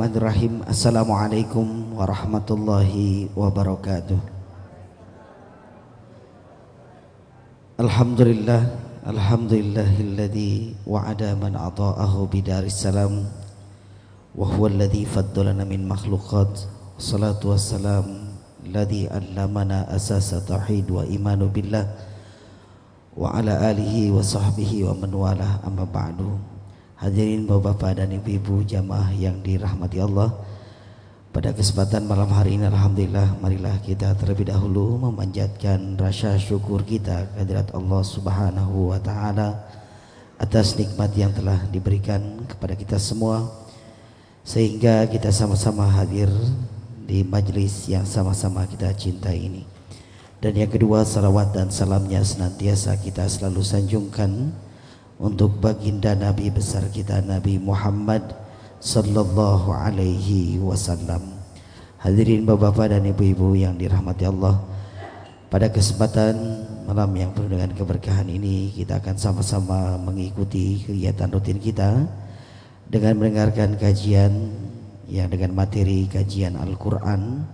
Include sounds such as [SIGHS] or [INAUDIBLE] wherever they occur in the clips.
Bismillahirrahmanirrahim. Assalamualaikum warahmatullahi wabarakatuh. Alhamdulillah Alhamdulillahilladzi wa'ada man ata'ahu bidaris salam Wa huwa alladzi faddalana min makhluqat Salatu wassalam Alladzi allamana asasa tauhid wa imanu billah Wa ala alihi wa sahbihi wa man walah. Amma ba'du Hadirin bapak-bapak dan ibu-ibu jamaah yang dirahmati Allah. Pada kesempatan malam hari ini Alhamdulillah marilah kita terlebih dahulu memanjatkan rasa syukur kita kehadirat Allah subhanahu wa ta'ala Atas nikmat yang telah diberikan kepada kita semua. Sehingga kita sama-sama hadir di majlis yang sama-sama kita cintai ini. Dan yang kedua salawat dan salamnya senantiasa kita selalu sanjungkan untuk baginda Nabi besar kita Nabi Muhammad sallallahu alaihi wasallam. Hadirin bapak-bapak dan ibu-ibu yang dirahmati Allah. Pada kesempatan malam yang penuh dengan keberkahan ini kita akan sama-sama mengikuti kegiatan rutin kita dengan mendengarkan kajian yang dengan materi kajian Al-Qur'an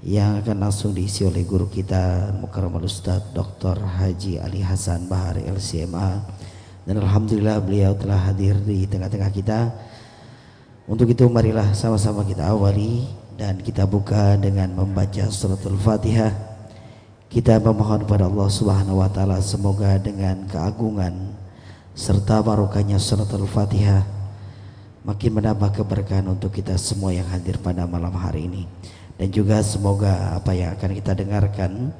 yang akan langsung diisi oleh guru kita Mukarramul Ustaz Dr. Haji Ali Hasan Bahar LCMA dan Alhamdulillah beliau telah hadir di tengah-tengah kita. Untuk itu marilah sama-sama kita awali Dan kita buka dengan membaca suratul fatihah. Kita memohon kepada Allah subhanahu wa ta'ala Semoga dengan keagungan Serta barokahnya suratul fatihah Makin menambah keberkahan untuk kita semua yang hadir pada malam hari ini. Dan juga semoga apa yang akan kita dengarkan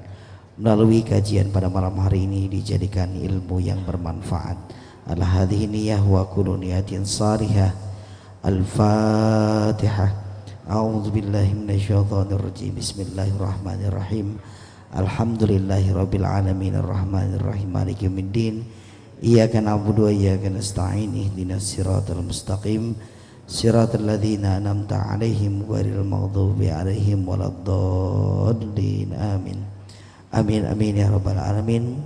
melalui kajian pada malam hari ini dijadikan ilmu yang bermanfaat. Ala hadhihi niyyah wa kullu niyatin salihah. Al-Fatihah. A'udzu billahi minasyaitonir rajim. Bismillahirrahmanirrahim. Alhamdulillahi rabbil alamin arrahmanir rahim maliki yaumiddin. Iyyaka na'budu wa iyyaka nasta'in ihdinas siratal mustaqim. Siratal ladzina an'amta 'alaihim ghairil maghdubi 'alaihim waladdallin. Amin. Amin amin ya rabbal alamin.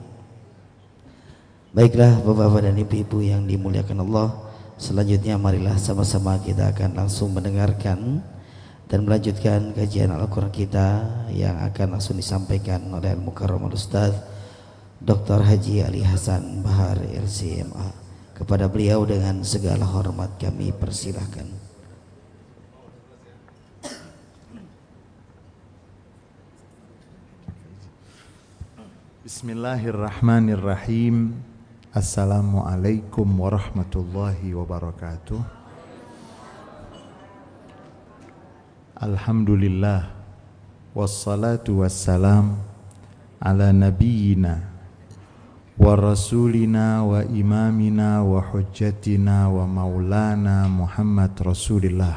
Baiklah Bapak-bapak dan Ibu-ibu yang dimuliakan Allah, selanjutnya marilah sama-sama kita akan langsung mendengarkan dan melanjutkan kajian Al-Qur'an kita yang akan langsung disampaikan oleh Al-Mukarramul Ustaz Dr. Haji Ali Hasan Bahar LCMA. Kepada beliau dengan segala hormat kami persilahkan. بسم الله الرحمن الرحيم السلام عليكم ورحمة الله وبركاته الحمد لله والصلاة والسلام على نبينا ورسولنا وإمامنا وحجتنا ومولانا محمد رسول الله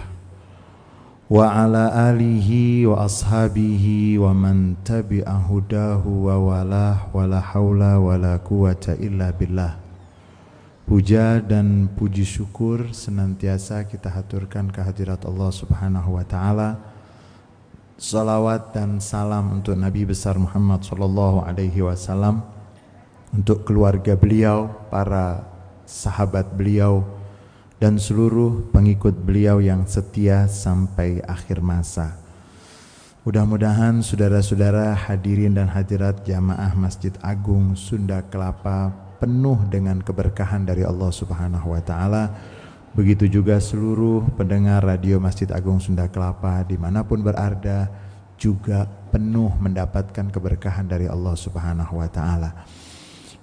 wa ala alihi wa ashabihi wa man tabi'a hudahu wa walah wa la hawla wa la quwata illa billah. Puja dan puji syukur senantiasa kita haturkan kehadirat Allah subhanahu wa ta'ala. Salawat dan salam untuk Nabi besar Muhammad sallallahu alaihi wasallam Untuk keluarga beliau, para sahabat beliau, dan seluruh pengikut beliau yang setia sampai akhir masa. Mudah-mudahan saudara-saudara hadirin dan hadirat jamaah Masjid Agung Sunda Kelapa penuh dengan keberkahan dari Allah Subhanahu wa taala. Begitu juga seluruh pendengar radio Masjid Agung Sunda Kelapa di mana pun berada juga penuh mendapatkan keberkahan dari Allah Subhanahu wa taala.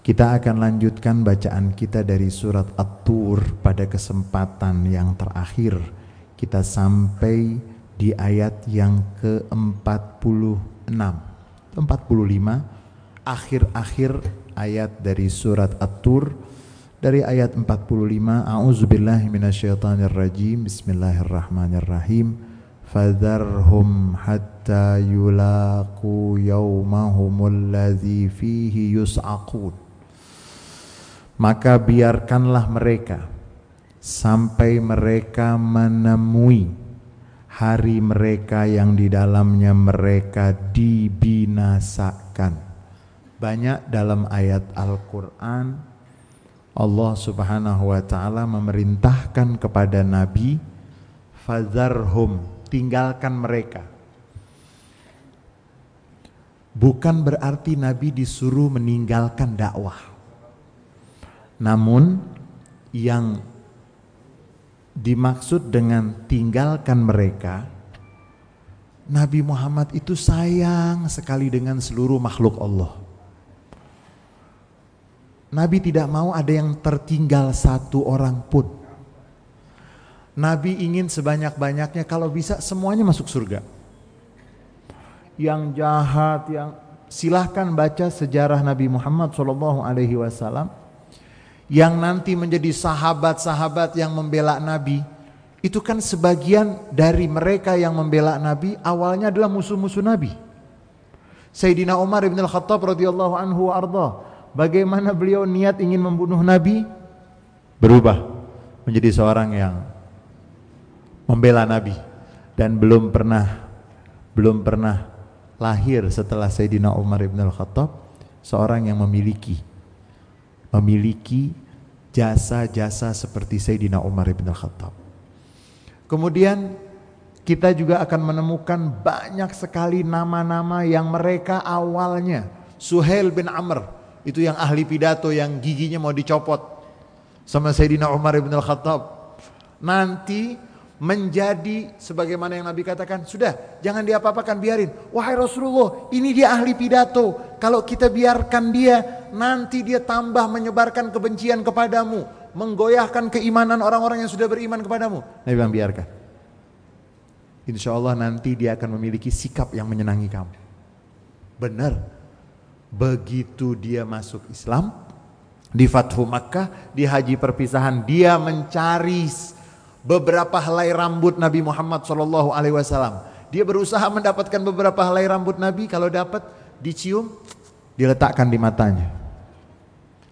Kita akan lanjutkan bacaan kita dari surat At-Tur pada kesempatan yang terakhir. Kita sampai di ayat yang ke-46, 45, akhir-akhir ayat dari surat At-Tur. Dari ayat 45 A'udzubillahi minasyaitonirrajim. Bismillahirrahmanirrahim. Fadharhum hatta yulaqu yawmahumul ladzi fihi yus'aqun maka biarkanlah mereka sampai mereka menemui hari mereka yang di dalamnya mereka dibinasakan. Banyak dalam ayat Al-Quran Allah subhanahu wa ta'ala memerintahkan kepada Nabi fadzarhum tinggalkan mereka bukan berarti Nabi disuruh meninggalkan dakwah namun yang dimaksud dengan tinggalkan mereka Nabi Muhammad itu sayang sekali dengan seluruh makhluk Allah. Nabi tidak mau ada yang tertinggal satu orang pun. Nabi ingin sebanyak-banyaknya kalau bisa semuanya masuk surga. Yang jahat, yang silahkan baca sejarah Nabi Muhammad Wasallam yang nanti menjadi sahabat-sahabat yang membela Nabi itu kan sebagian dari mereka yang membela Nabi awalnya adalah musuh-musuh Nabi. Sayyidina Umar bin Al-Khattab radhiyallahu anhu arda. Bagaimana beliau niat ingin membunuh Nabi? Berubah menjadi seorang yang membela Nabi dan belum pernah belum pernah lahir setelah Sayyidina Umar bin Al-Khattab seorang yang memiliki memiliki jasa-jasa seperti Sayyidina Umar bin Al-Khattab. Kemudian kita juga akan menemukan banyak sekali nama-nama yang mereka awalnya Suhail bin Amr itu yang ahli pidato yang giginya mau dicopot sama Sayyidina Umar bin Al-Khattab. Nanti menjadi sebagaimana yang Nabi katakan, sudah jangan diapa-apakan biarin. Wahai Rasulullah, ini dia ahli pidato. Kalau kita biarkan dia, nanti dia tambah menyebarkan kebencian kepadamu menggoyahkan keimanan orang-orang yang sudah beriman kepadamu. Nabi bilang biarkan. Insya Allah nanti dia akan memiliki sikap yang menyenangi kamu. Benar. Begitu dia masuk Islam, di Fathu Makkah, di haji perpisahan, dia mencari beberapa helai rambut Nabi Muhammad Shallallahu Alaihi Wasallam. Dia berusaha mendapatkan beberapa helai rambut Nabi. Kalau dapat, dicium, diletakkan di matanya.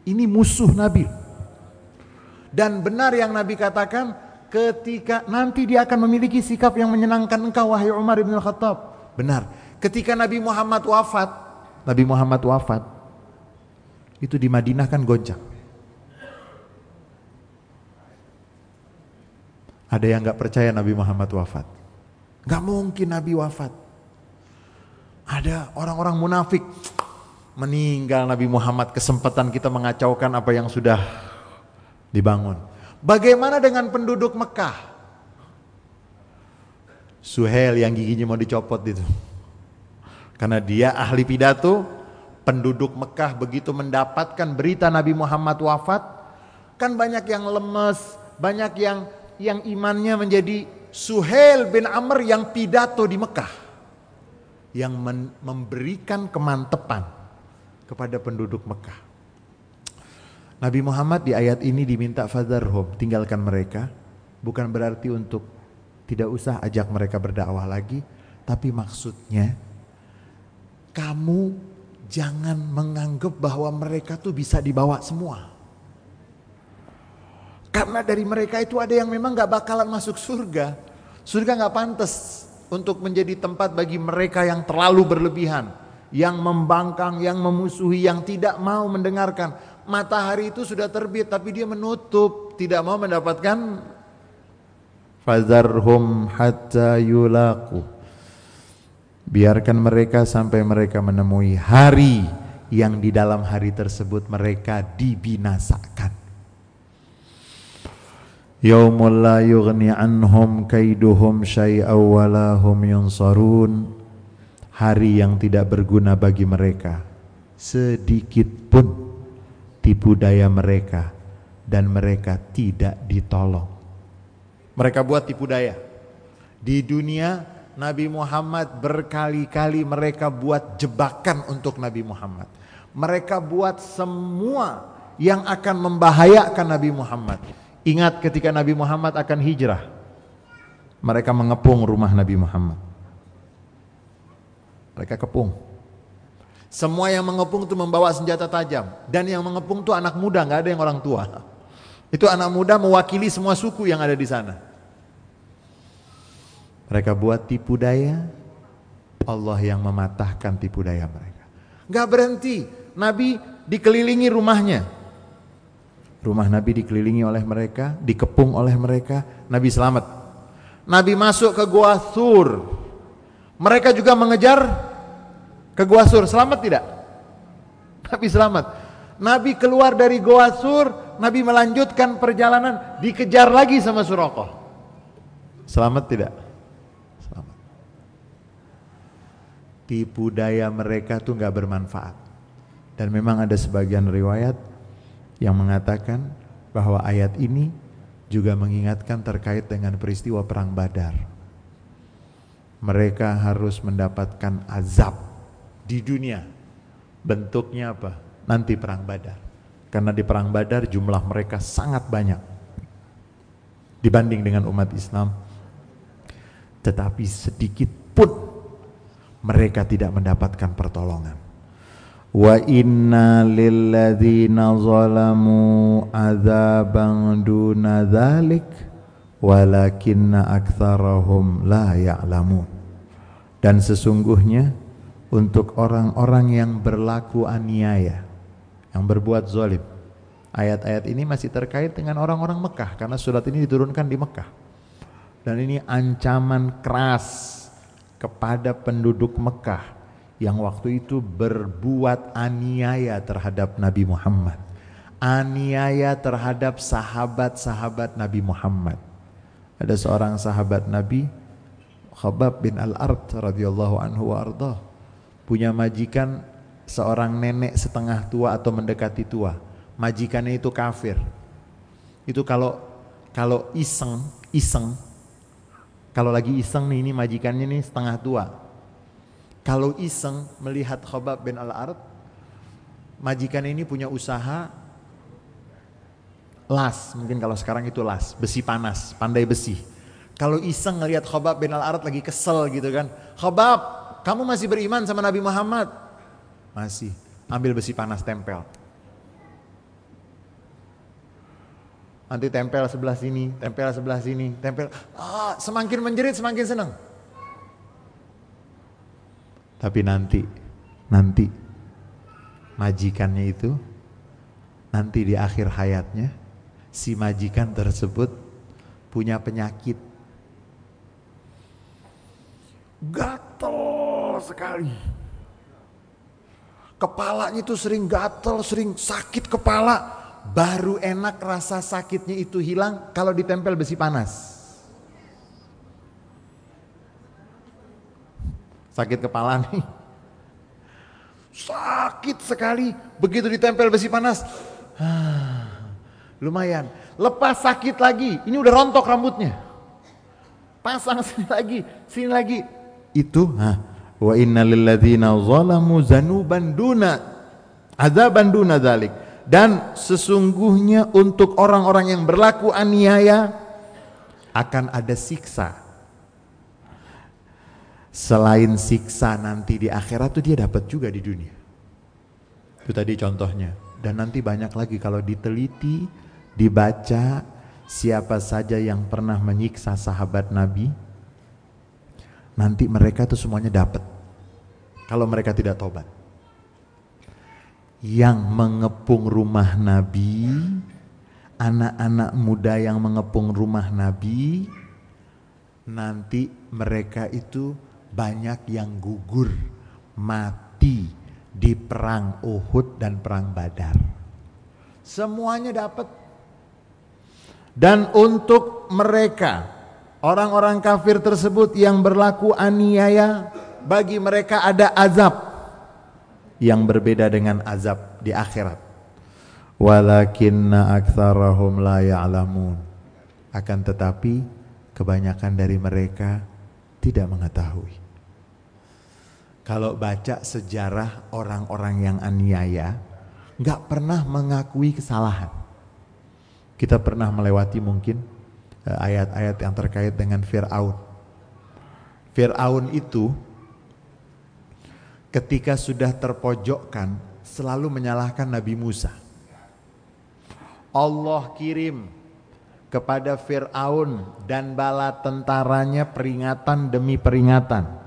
Ini musuh Nabi. Dan benar yang Nabi katakan ketika nanti dia akan memiliki sikap yang menyenangkan engkau wahai Umar bin Khattab. Benar. Ketika Nabi Muhammad wafat, Nabi Muhammad wafat, itu di Madinah kan goncang. Ada yang nggak percaya Nabi Muhammad wafat. Nggak mungkin Nabi wafat. Ada orang-orang munafik meninggal Nabi Muhammad kesempatan kita mengacaukan apa yang sudah dibangun. Bagaimana dengan penduduk Mekah? Suhel yang giginya mau dicopot itu. Karena dia ahli pidato, penduduk Mekah begitu mendapatkan berita Nabi Muhammad wafat, kan banyak yang lemes, banyak yang yang imannya menjadi Suhel bin Amr yang pidato di Mekah. Yang memberikan kemantepan kepada penduduk Mekah. Nabi Muhammad di ayat ini diminta fadharhum, tinggalkan mereka. Bukan berarti untuk tidak usah ajak mereka berdakwah lagi, tapi maksudnya kamu jangan menganggap bahwa mereka tuh bisa dibawa semua. Karena dari mereka itu ada yang memang gak bakalan masuk surga. Surga gak pantas untuk menjadi tempat bagi mereka yang terlalu berlebihan. Yang membangkang, yang memusuhi, yang tidak mau mendengarkan matahari itu sudah terbit tapi dia menutup, tidak mau mendapatkan fazarhum hatta yulaqu. Biarkan mereka sampai mereka menemui hari yang di dalam hari tersebut mereka dibinasakan. Yaumul la yughni anhum kaiduhum walahum yunsarun. Hari yang tidak berguna bagi mereka sedikit pun tipu daya mereka dan mereka tidak ditolong. Mereka buat tipu daya. Di dunia Nabi Muhammad berkali-kali mereka buat jebakan untuk Nabi Muhammad. Mereka buat semua yang akan membahayakan Nabi Muhammad. Ingat ketika Nabi Muhammad akan hijrah. Mereka mengepung rumah Nabi Muhammad. Mereka kepung. Semua yang mengepung itu membawa senjata tajam. Dan yang mengepung itu anak muda, nggak ada yang orang tua. Itu anak muda mewakili semua suku yang ada di sana. Mereka buat tipu daya, Allah yang mematahkan tipu daya mereka. Nggak berhenti, Nabi dikelilingi rumahnya. Rumah Nabi dikelilingi oleh mereka, dikepung oleh mereka, Nabi selamat. Nabi masuk ke Gua Sur. Mereka juga mengejar ke Gua Sur. Selamat tidak? Nabi selamat. Nabi keluar dari Gua Sur, Nabi melanjutkan perjalanan, dikejar lagi sama Surakoh. Selamat tidak? Selamat. Tipu daya mereka tuh nggak bermanfaat. Dan memang ada sebagian riwayat yang mengatakan bahwa ayat ini juga mengingatkan terkait dengan peristiwa perang Badar. Mereka harus mendapatkan azab di dunia. Bentuknya apa? Nanti perang Badar. Karena di perang Badar jumlah mereka sangat banyak dibanding dengan umat Islam. Tetapi sedikit pun mereka tidak mendapatkan pertolongan wa inna lilladzina zalamu adzaban duna dzalik walakinna aktsarahum la ya'lamun. Dan sesungguhnya untuk orang-orang yang berlaku aniaya yang berbuat zalim ayat-ayat ini masih terkait dengan orang-orang Mekah karena surat ini diturunkan di Mekah. Dan ini ancaman keras kepada penduduk Mekah yang waktu itu berbuat aniaya terhadap Nabi Muhammad. Aniaya terhadap sahabat-sahabat Nabi Muhammad. Ada seorang sahabat Nabi, Khabab bin Al-Ard radhiyallahu anhu wa punya majikan seorang nenek setengah tua atau mendekati tua. Majikannya itu kafir. Itu kalau kalau iseng, iseng, kalau lagi iseng nih ini majikannya nih setengah tua, kalau iseng melihat Khobab bin Al-Ard, majikan ini punya usaha las, mungkin kalau sekarang itu las, besi panas, pandai besi. Kalau iseng ngelihat Khobab bin Al-Ard lagi kesel gitu kan, Khobab, kamu masih beriman sama Nabi Muhammad? Masih, ambil besi panas tempel. Nanti tempel sebelah sini, tempel sebelah sini, tempel. Ah, semakin menjerit semakin senang. Tapi nanti, nanti majikannya itu nanti di akhir hayatnya si majikan tersebut punya penyakit. Gatel sekali. Kepalanya itu sering gatel sering sakit kepala. Baru enak rasa sakitnya itu hilang kalau ditempel besi panas Sakit kepala nih. Sakit sekali. Begitu ditempel besi panas. [SIGHS] lumayan. Lepas sakit lagi. Ini udah rontok rambutnya. Pasang [LAUGHS] sini lagi. Sini lagi. Itu. Wa inna lilladzina zalamu zanuban duna. Azaban duna dhalik. Dan sesungguhnya untuk orang-orang yang berlaku aniaya akan ada siksa selain siksa nanti di akhirat tuh dia dapat juga di dunia. Itu tadi contohnya. Dan nanti banyak lagi kalau diteliti, dibaca siapa saja yang pernah menyiksa sahabat Nabi, nanti mereka tuh semuanya dapat. Kalau mereka tidak tobat. Yang mengepung rumah Nabi, anak-anak muda yang mengepung rumah Nabi, nanti mereka itu banyak yang gugur mati di perang Uhud dan perang Badar. Semuanya dapat. Dan untuk mereka orang-orang kafir tersebut yang berlaku aniaya bagi mereka ada azab yang berbeda dengan azab di akhirat. Walakinna aktsarahum la ya'lamun. Akan tetapi kebanyakan dari mereka tidak mengetahui. Kalau baca sejarah orang-orang yang aniaya, nggak pernah mengakui kesalahan. Kita pernah melewati mungkin eh, ayat-ayat yang terkait dengan Fir'aun. Fir'aun itu ketika sudah terpojokkan selalu menyalahkan Nabi Musa. Allah kirim kepada Fir'aun dan bala tentaranya peringatan demi peringatan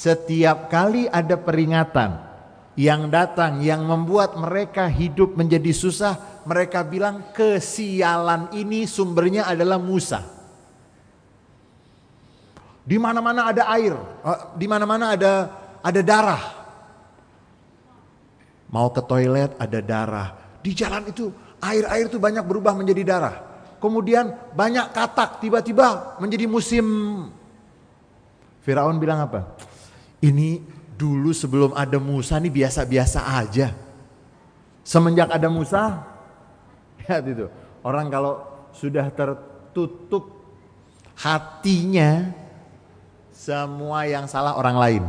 setiap kali ada peringatan yang datang yang membuat mereka hidup menjadi susah, mereka bilang kesialan ini sumbernya adalah Musa. Di mana-mana ada air, eh, di mana-mana ada ada darah. Mau ke toilet ada darah. Di jalan itu air-air itu banyak berubah menjadi darah. Kemudian banyak katak tiba-tiba menjadi musim Firaun bilang apa? Ini dulu sebelum ada Musa ini biasa-biasa aja. Semenjak ada Musa, [LAUGHS] lihat itu. Orang kalau sudah tertutup hatinya, semua yang salah orang lain.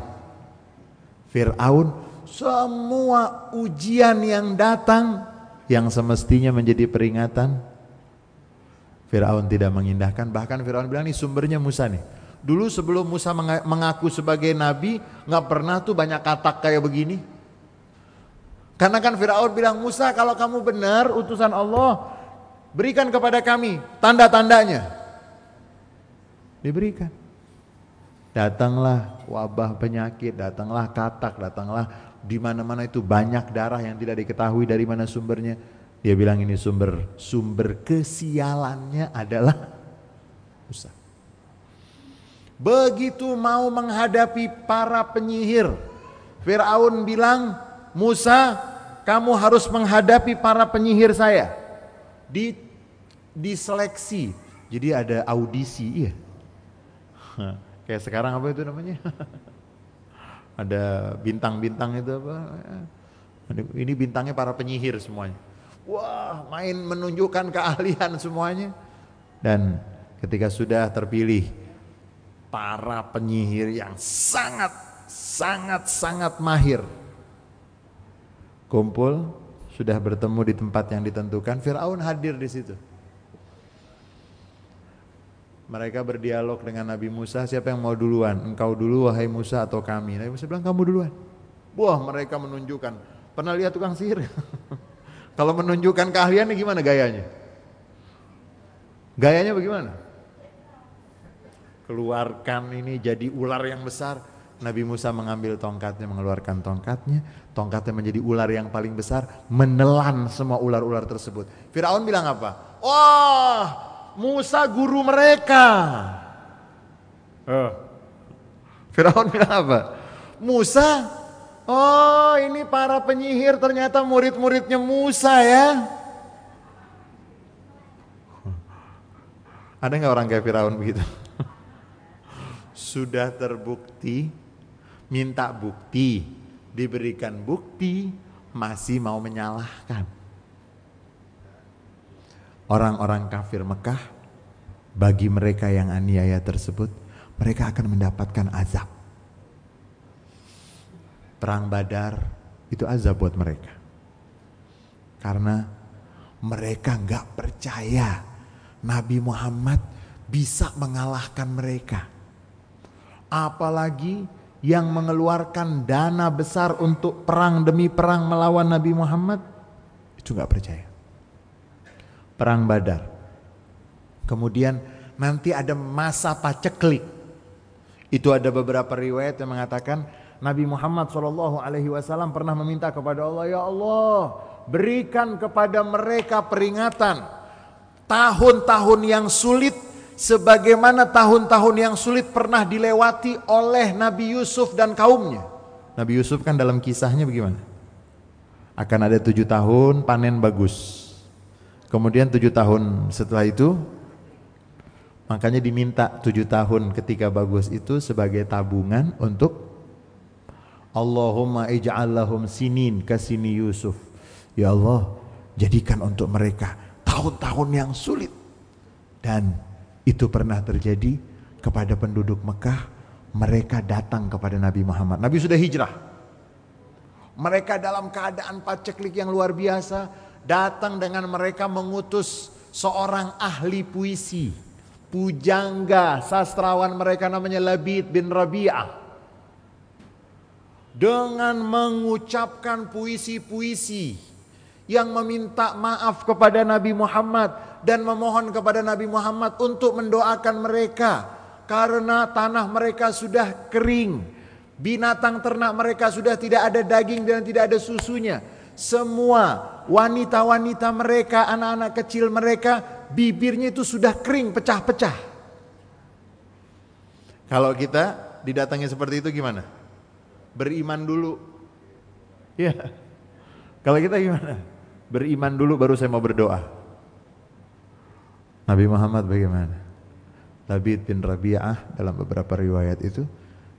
Fir'aun, semua ujian yang datang, yang semestinya menjadi peringatan, Fir'aun tidak mengindahkan. Bahkan Fir'aun bilang ini sumbernya Musa nih. Dulu sebelum Musa mengaku sebagai nabi, nggak pernah tuh banyak katak kayak begini. Karena kan Firaun bilang, Musa kalau kamu benar utusan Allah, berikan kepada kami tanda-tandanya. Diberikan. Datanglah wabah penyakit, datanglah katak, datanglah di mana-mana itu banyak darah yang tidak diketahui dari mana sumbernya. Dia bilang ini sumber sumber kesialannya adalah Musa. Begitu mau menghadapi para penyihir, Firaun bilang, "Musa, kamu harus menghadapi para penyihir saya." Di diseleksi. Jadi ada audisi, iya. [LAUGHS] Kayak sekarang apa itu namanya? [LAUGHS] ada bintang-bintang itu apa? Ini bintangnya para penyihir semuanya. Wah, main menunjukkan keahlian semuanya. Dan ketika sudah terpilih para penyihir yang sangat sangat sangat mahir. Kumpul sudah bertemu di tempat yang ditentukan. Firaun hadir di situ. Mereka berdialog dengan Nabi Musa siapa yang mau duluan? Engkau dulu wahai Musa atau kami? Nabi Musa bilang kamu duluan. Wah mereka menunjukkan. Pernah lihat tukang sihir? [LAUGHS] Kalau menunjukkan keahliannya gimana gayanya? Gayanya bagaimana keluarkan ini jadi ular yang besar. Nabi Musa mengambil tongkatnya, mengeluarkan tongkatnya. Tongkatnya menjadi ular yang paling besar, menelan semua ular-ular tersebut. Firaun bilang apa? Wah, Musa guru mereka. Uh. Firaun [LAUGHS] bilang apa? Musa, oh ini para penyihir ternyata murid-muridnya Musa ya. Ada nggak orang kayak Firaun begitu? Sudah terbukti, minta bukti, diberikan bukti, masih mau menyalahkan. Orang-orang kafir Mekah, bagi mereka yang aniaya tersebut, mereka akan mendapatkan azab. Perang Badar itu azab buat mereka. Karena mereka nggak percaya Nabi Muhammad bisa mengalahkan mereka apalagi yang mengeluarkan dana besar untuk perang demi perang melawan Nabi Muhammad itu nggak percaya. Perang Badar. Kemudian nanti ada masa paceklik. Itu ada beberapa riwayat yang mengatakan Nabi Muhammad Shallallahu Alaihi Wasallam pernah meminta kepada Allah, ya Allah berikan kepada mereka peringatan tahun-tahun yang sulit sebagaimana tahun-tahun yang sulit pernah dilewati oleh Nabi Yusuf dan kaumnya. Nabi Yusuf kan dalam kisahnya bagaimana? Akan ada tujuh tahun panen bagus. Kemudian tujuh tahun setelah itu, makanya diminta tujuh tahun ketika bagus itu sebagai tabungan untuk Allahumma ij'al lahum sinin kasini Yusuf. Ya Allah, jadikan untuk mereka tahun-tahun yang sulit dan itu pernah terjadi kepada penduduk Mekah. Mereka datang kepada Nabi Muhammad. Nabi sudah hijrah. Mereka dalam keadaan paceklik yang luar biasa. Datang dengan mereka mengutus seorang ahli puisi. Pujangga sastrawan mereka namanya Labid bin Rabi'ah. Dengan mengucapkan puisi-puisi yang meminta maaf kepada Nabi Muhammad dan memohon kepada Nabi Muhammad untuk mendoakan mereka karena tanah mereka sudah kering. Binatang ternak mereka sudah tidak ada daging dan tidak ada susunya. Semua wanita-wanita mereka, anak-anak kecil mereka, bibirnya itu sudah kering, pecah-pecah. Kalau kita didatangi seperti itu gimana? Beriman dulu. Ya. Kalau kita gimana? Beriman dulu baru saya mau berdoa. Nabi Muhammad bagaimana? Labid bin Rabi'ah dalam beberapa riwayat itu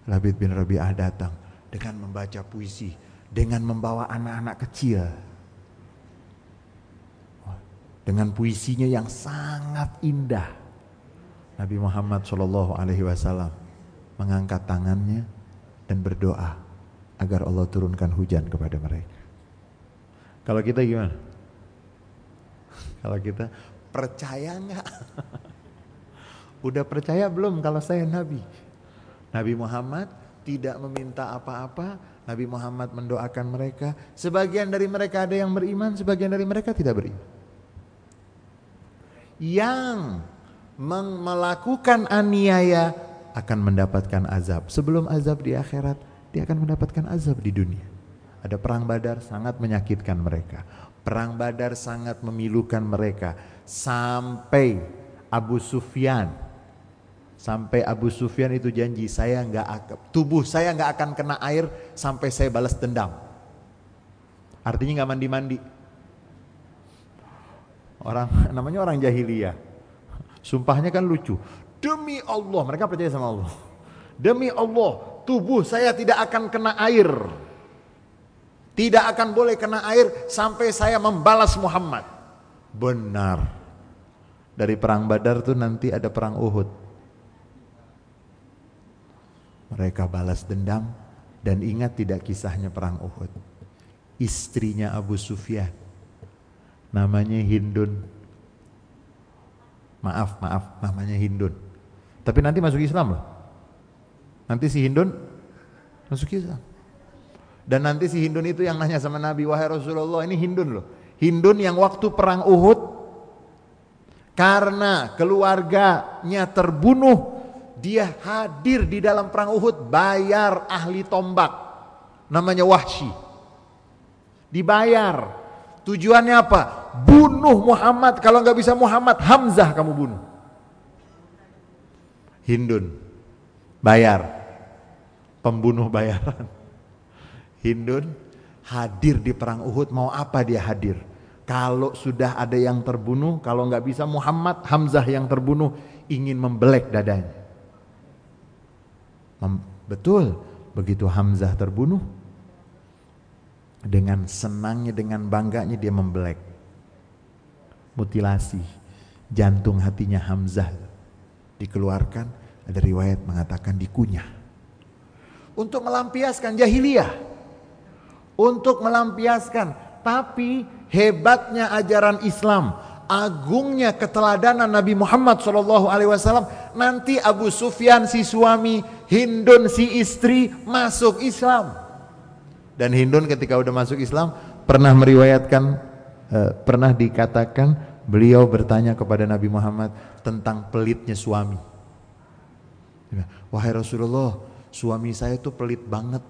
Labid bin Rabi'ah datang dengan membaca puisi, dengan membawa anak-anak kecil. Dengan puisinya yang sangat indah. Nabi Muhammad Shallallahu alaihi wasallam mengangkat tangannya dan berdoa agar Allah turunkan hujan kepada mereka. Kalau kita gimana? Kalau kita percaya nggak? [LAUGHS] Udah percaya belum kalau saya Nabi? Nabi Muhammad tidak meminta apa-apa, Nabi Muhammad mendoakan mereka. Sebagian dari mereka ada yang beriman, sebagian dari mereka tidak beriman. Yang melakukan aniaya akan mendapatkan azab. Sebelum azab di akhirat, dia akan mendapatkan azab di dunia. Ada perang Badar sangat menyakitkan mereka. Perang Badar sangat memilukan mereka sampai Abu Sufyan sampai Abu Sufyan itu janji saya nggak tubuh saya nggak akan kena air sampai saya balas dendam. Artinya nggak mandi-mandi. Orang [LAUGHS] namanya orang jahiliyah. Sumpahnya kan lucu. Demi Allah, mereka percaya sama Allah. Demi Allah, tubuh saya tidak akan kena air. Tidak akan boleh kena air sampai saya membalas Muhammad. Benar. Dari perang Badar tuh nanti ada perang Uhud. Mereka balas dendam dan ingat tidak kisahnya perang Uhud. Istrinya Abu Sufyan namanya Hindun. Maaf, maaf, namanya Hindun. Tapi nanti masuk Islam loh. Nanti si Hindun masuk Islam. Dan nanti si Hindun itu yang nanya sama Nabi, wahai Rasulullah, ini Hindun loh. Hindun yang waktu perang Uhud karena keluarganya terbunuh, dia hadir di dalam perang Uhud bayar ahli tombak namanya Wahsy. Dibayar. Tujuannya apa? Bunuh Muhammad. Kalau nggak bisa Muhammad, Hamzah kamu bunuh. Hindun bayar pembunuh bayaran Hindun hadir di perang Uhud mau apa dia hadir? Kalau sudah ada yang terbunuh kalau nggak bisa Muhammad Hamzah yang terbunuh ingin membelek dadanya. Mem betul begitu Hamzah terbunuh dengan senangnya dengan bangganya dia membelek. Mutilasi jantung hatinya Hamzah dikeluarkan. Ada riwayat mengatakan dikunyah. Untuk melampiaskan jahiliyah untuk melampiaskan. Tapi hebatnya ajaran Islam, agungnya keteladanan Nabi Muhammad SAW. Nanti Abu Sufyan si suami, Hindun si istri masuk Islam. Dan Hindun ketika udah masuk Islam pernah meriwayatkan, eh, pernah dikatakan beliau bertanya kepada Nabi Muhammad tentang pelitnya suami. Wahai Rasulullah, suami saya itu pelit banget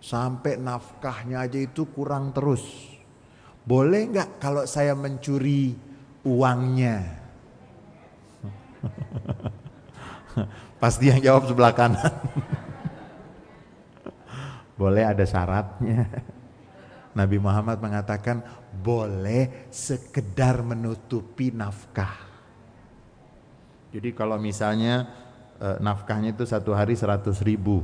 Sampai nafkahnya aja itu kurang terus. Boleh nggak kalau saya mencuri uangnya? [LAUGHS] Pasti yang jawab sebelah kanan. [LAUGHS] boleh ada syaratnya. Nabi Muhammad mengatakan boleh sekedar menutupi nafkah. Jadi kalau misalnya eh, nafkahnya itu satu hari seratus ribu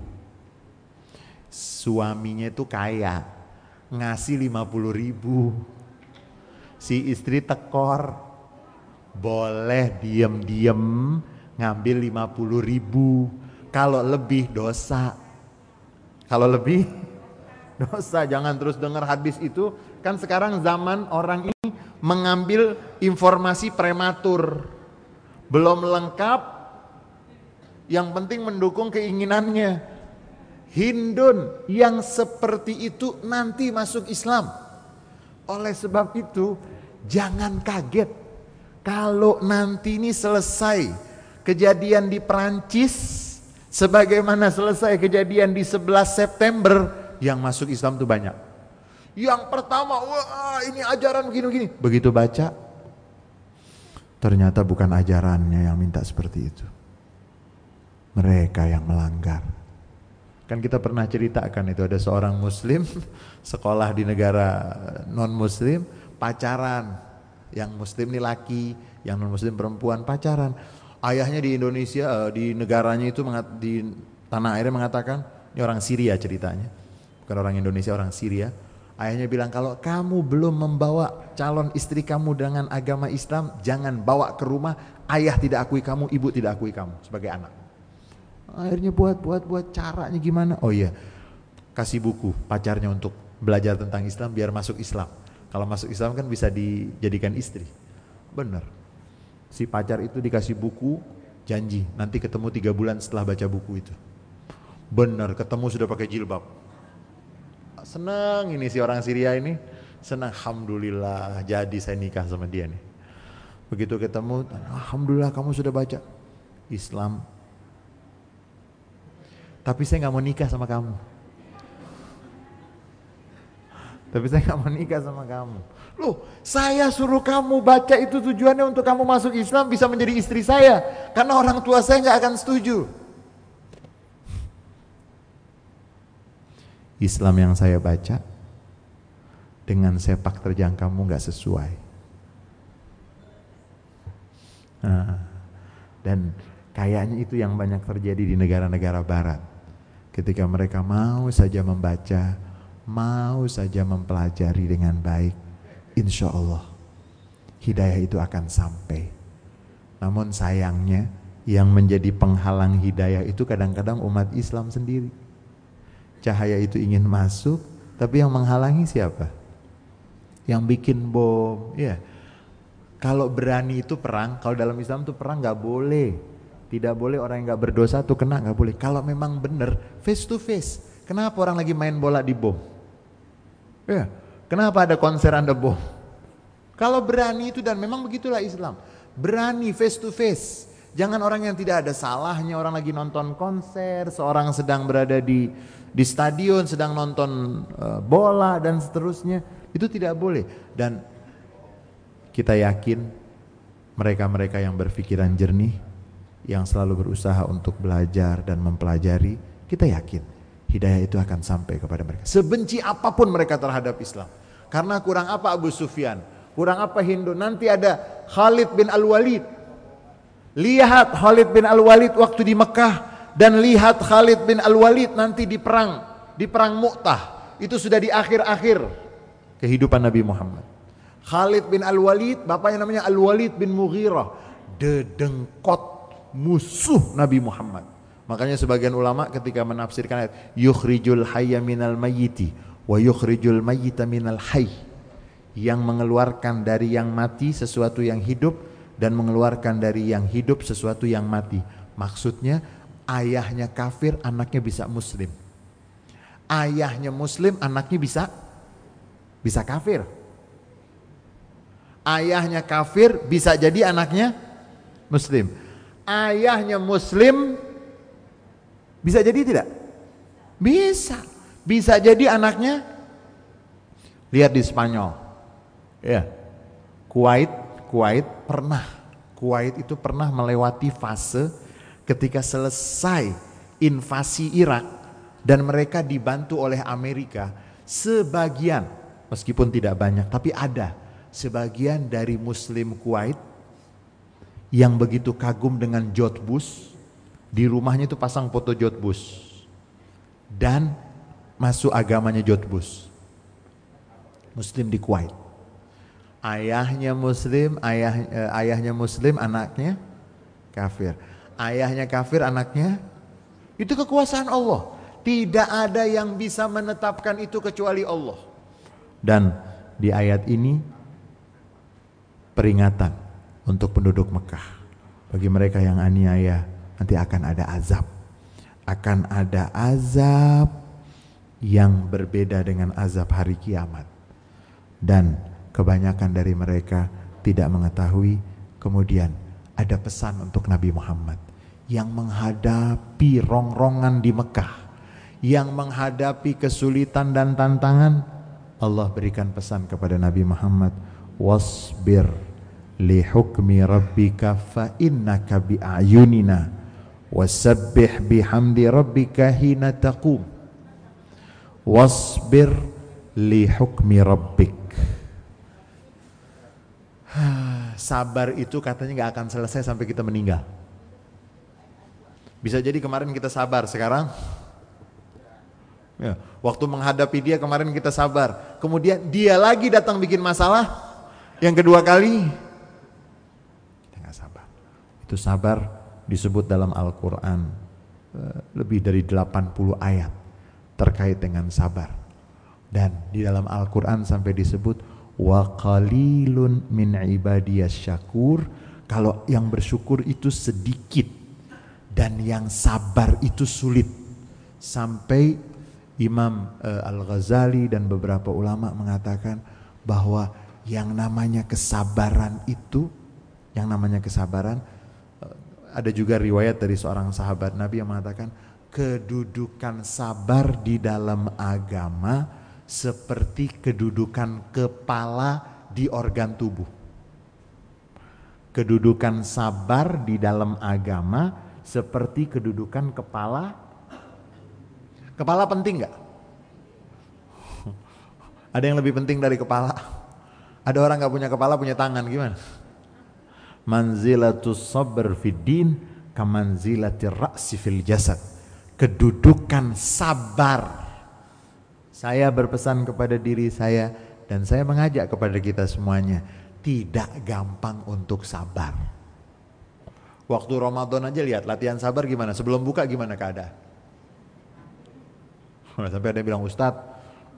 suaminya itu kaya ngasih 50 ribu. Si istri tekor boleh diem-diem ngambil 50 ribu. Kalau lebih dosa. Kalau lebih [LAUGHS] dosa. Jangan terus dengar hadis itu. Kan sekarang zaman orang ini mengambil informasi prematur. Belum lengkap yang penting mendukung keinginannya Hindun yang seperti itu nanti masuk Islam. Oleh sebab itu, jangan kaget kalau nanti ini selesai kejadian di Perancis sebagaimana selesai kejadian di 11 September yang masuk Islam itu banyak. Yang pertama, wah ini ajaran begini-begini. Begitu baca, ternyata bukan ajarannya yang minta seperti itu. mereka yang melanggar. Kan kita pernah ceritakan itu ada seorang muslim [LAUGHS] sekolah di negara non muslim pacaran. Yang muslim ini laki, yang non muslim perempuan pacaran. Ayahnya di Indonesia eh, di negaranya itu di tanah airnya mengatakan ini orang Syria ceritanya. Bukan orang Indonesia, orang Syria. Ayahnya bilang kalau kamu belum membawa calon istri kamu dengan agama Islam, jangan bawa ke rumah. Ayah tidak akui kamu, ibu tidak akui kamu sebagai anak. Akhirnya buat buat buat caranya gimana? Oh iya, kasih buku pacarnya untuk belajar tentang Islam biar masuk Islam. Kalau masuk Islam kan bisa dijadikan istri. Benar. Si pacar itu dikasih buku, janji nanti ketemu tiga bulan setelah baca buku itu. Benar, ketemu sudah pakai jilbab. Senang ini si orang Syria ini, senang. Alhamdulillah jadi saya nikah sama dia nih. Begitu ketemu, Alhamdulillah kamu sudah baca. Islam tapi saya nggak mau nikah sama kamu. Tapi saya nggak mau nikah sama kamu. Loh, saya suruh kamu baca itu tujuannya untuk kamu masuk Islam bisa menjadi istri saya. Karena orang tua saya nggak akan setuju. Islam yang saya baca dengan sepak terjang kamu nggak sesuai. Nah, dan kayaknya itu yang banyak terjadi di negara-negara barat ketika mereka mau saja membaca, mau saja mempelajari dengan baik, insya Allah hidayah itu akan sampai. Namun sayangnya yang menjadi penghalang hidayah itu kadang-kadang umat Islam sendiri. Cahaya itu ingin masuk, tapi yang menghalangi siapa? Yang bikin bom, ya. Kalau berani itu perang, kalau dalam Islam itu perang nggak boleh. Tidak boleh orang yang nggak berdosa tuh kena nggak boleh. Kalau memang benar face to face. Kenapa orang lagi main bola di bom? Ya, kenapa ada konser anda bom? Kalau berani itu dan memang begitulah Islam. Berani face to face. Jangan orang yang tidak ada salahnya orang lagi nonton konser, seorang sedang berada di di stadion sedang nonton uh, bola dan seterusnya. Itu tidak boleh dan kita yakin mereka-mereka yang berpikiran jernih yang selalu berusaha untuk belajar dan mempelajari, kita yakin hidayah itu akan sampai kepada mereka. Sebenci apa pun mereka terhadap Islam. Karena kurang apa Abu Sufyan? Kurang apa Hindu? Nanti ada Khalid bin Al-Walid. Lihat Khalid bin Al-Walid waktu di Mekah dan lihat Khalid bin Al-Walid nanti di perang, di perang Mu'tah. Itu sudah di akhir-akhir kehidupan Nabi Muhammad. Khalid bin Al-Walid, bapaknya namanya Al-Walid bin Mughirah, dedengkot musuh Nabi Muhammad. Makanya sebagian ulama ketika menafsirkan ayat yukhrijul hayya minal mayyiti wa yukhrijul mayyita minal hayy yang mengeluarkan dari yang mati sesuatu yang hidup dan mengeluarkan dari yang hidup sesuatu yang mati. Maksudnya ayahnya kafir, anaknya bisa muslim. Ayahnya muslim, anaknya bisa bisa kafir. Ayahnya kafir bisa jadi anaknya muslim ayahnya muslim bisa jadi tidak? Bisa. Bisa jadi anaknya lihat di Spanyol. Ya. Kuwait, Kuwait pernah Kuwait itu pernah melewati fase ketika selesai invasi Irak dan mereka dibantu oleh Amerika sebagian meskipun tidak banyak tapi ada sebagian dari muslim Kuwait yang begitu kagum dengan Bush, di rumahnya itu pasang foto Bush dan masuk agamanya Bush. Muslim di Kuwait. Ayahnya muslim, ayah eh, ayahnya muslim, anaknya kafir. Ayahnya kafir, anaknya itu kekuasaan Allah. Tidak ada yang bisa menetapkan itu kecuali Allah. Dan di ayat ini peringatan untuk penduduk Mekah. Bagi mereka yang aniaya, nanti akan ada azab. Akan ada azab yang berbeda dengan azab hari kiamat. Dan kebanyakan dari mereka tidak mengetahui, kemudian ada pesan untuk Nabi Muhammad yang menghadapi rongrongan di Mekah, yang menghadapi kesulitan dan tantangan, Allah berikan pesan kepada Nabi Muhammad, wasbir li hukmi rabbika fa innaka bi ayunina. Wasabbih bihamdi rabbika hina taqum. Wasbir li hukmi rabbik. [SIGHS] Sabar itu katanya nggak akan selesai sampai kita meninggal. Bisa jadi kemarin kita sabar sekarang? Ya, waktu menghadapi dia kemarin kita sabar. Kemudian dia lagi datang bikin masalah. Yang kedua kali itu sabar disebut dalam Al-Quran eh, lebih dari 80 ayat terkait dengan sabar. Dan di dalam Al-Quran sampai disebut wa qalilun min ibadiyas syakur kalau yang bersyukur itu sedikit dan yang sabar itu sulit sampai Imam uh, Al-Ghazali dan beberapa ulama mengatakan bahwa yang namanya kesabaran itu yang namanya kesabaran ada juga riwayat dari seorang sahabat Nabi yang mengatakan kedudukan sabar di dalam agama seperti kedudukan kepala di organ tubuh. Kedudukan sabar di dalam agama seperti kedudukan kepala. Kepala penting nggak? [LAUGHS] Ada yang lebih penting dari kepala? Ada orang nggak punya kepala punya tangan gimana? Manzilatus sabr fid din kamanzilatir ra'si fil jasad kedudukan sabar. Saya berpesan kepada diri saya dan saya mengajak kepada kita semuanya, tidak gampang untuk sabar. Waktu Ramadan aja lihat latihan sabar gimana, sebelum buka gimana keadaan. Sampai ada yang bilang Ustadz,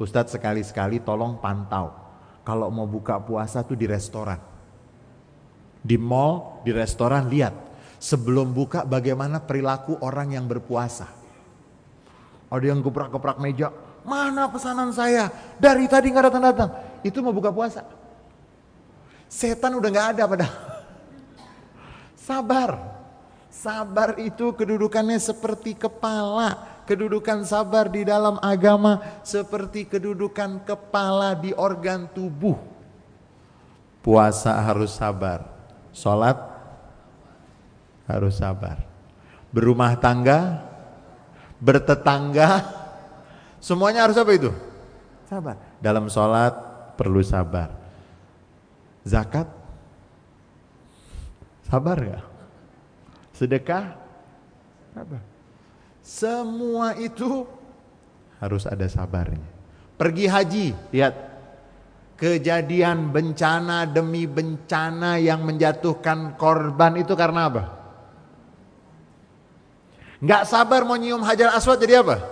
Ustadz sekali-sekali tolong pantau. Kalau mau buka puasa tuh di restoran. Di mall, di restoran lihat. Sebelum buka bagaimana perilaku orang yang berpuasa. Ada yang geprak-geprak meja. Mana pesanan saya? Dari tadi nggak datang-datang. Itu mau buka puasa. Setan udah nggak ada pada. [LAUGHS] Sabar. Sabar itu kedudukannya seperti kepala. Kedudukan sabar di dalam agama seperti kedudukan kepala di organ tubuh. Puasa harus sabar. Sholat harus sabar. Berumah tangga bertetangga, semuanya harus apa itu? Sabar. Dalam sholat perlu sabar. Zakat, sabar gak? Sedekah, sabar. Semua itu harus ada sabarnya. Pergi haji, lihat kejadian bencana demi bencana yang menjatuhkan korban itu karena apa? Nggak sabar mau nyium hajar aswad jadi apa?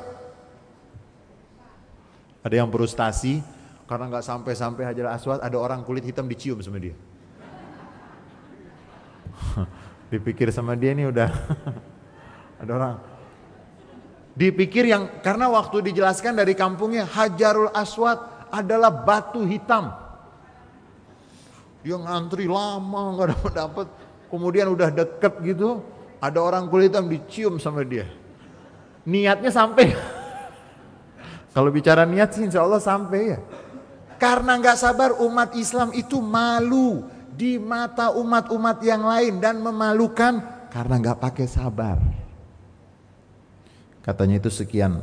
Ada yang frustasi karena nggak sampai-sampai hajar aswad ada orang kulit hitam dicium sama dia. [LAUGHS] Dipikir sama dia ini udah [LAUGHS] ada orang dipikir yang karena waktu dijelaskan dari kampungnya Hajarul Aswad adalah batu hitam. Dia ngantri lama nggak [LAUGHS] dapat dapat, kemudian udah deket gitu, ada orang kulit hitam dicium sama dia. Niatnya sampai. [LAUGHS] Kalau bicara niat sih insya Allah sampai ya. Karena nggak sabar umat Islam itu malu di mata umat-umat yang lain dan memalukan karena nggak pakai sabar. Katanya itu sekian,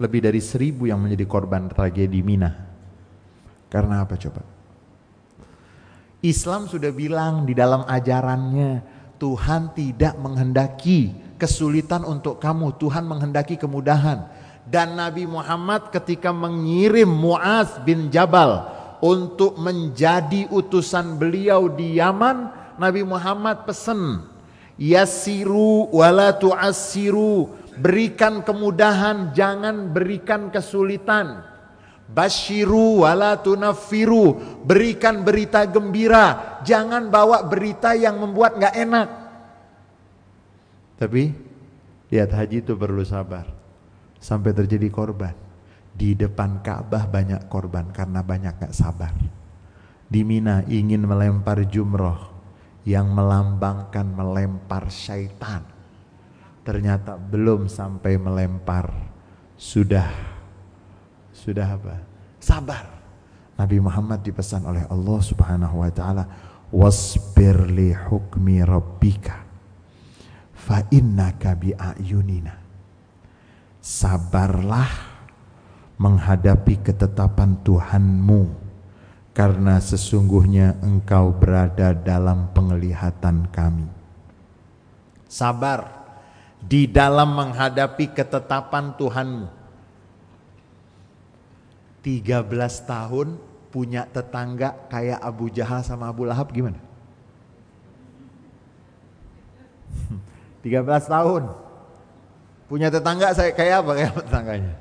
lebih dari seribu yang menjadi korban tragedi Mina. Karena apa coba? Islam sudah bilang di dalam ajarannya Tuhan tidak menghendaki kesulitan untuk kamu, Tuhan menghendaki kemudahan. Dan Nabi Muhammad ketika mengirim Muaz bin Jabal untuk menjadi utusan beliau di Yaman, Nabi Muhammad pesan, "Yasiru wala tu'assiru." Berikan kemudahan, jangan berikan kesulitan. Bashiru wala tunafiru. Berikan berita gembira. Jangan bawa berita yang membuat nggak enak. Tapi lihat haji itu perlu sabar. Sampai terjadi korban. Di depan Ka'bah banyak korban karena banyak nggak sabar. Di Mina ingin melempar jumroh yang melambangkan melempar syaitan. Ternyata belum sampai melempar sudah sudah apa? Sabar. Nabi Muhammad dipesan oleh Allah Subhanahu wa taala, "Wasbir li hukmi rabbika fa innaka bi ayunina. Sabarlah menghadapi ketetapan Tuhanmu karena sesungguhnya engkau berada dalam penglihatan kami. Sabar di dalam menghadapi ketetapan Tuhanmu. 13 tahun punya tetangga kayak Abu Jahal sama Abu Lahab gimana? [LAUGHS] 13 tahun. Punya tetangga saya kayak apa kayak tetangganya?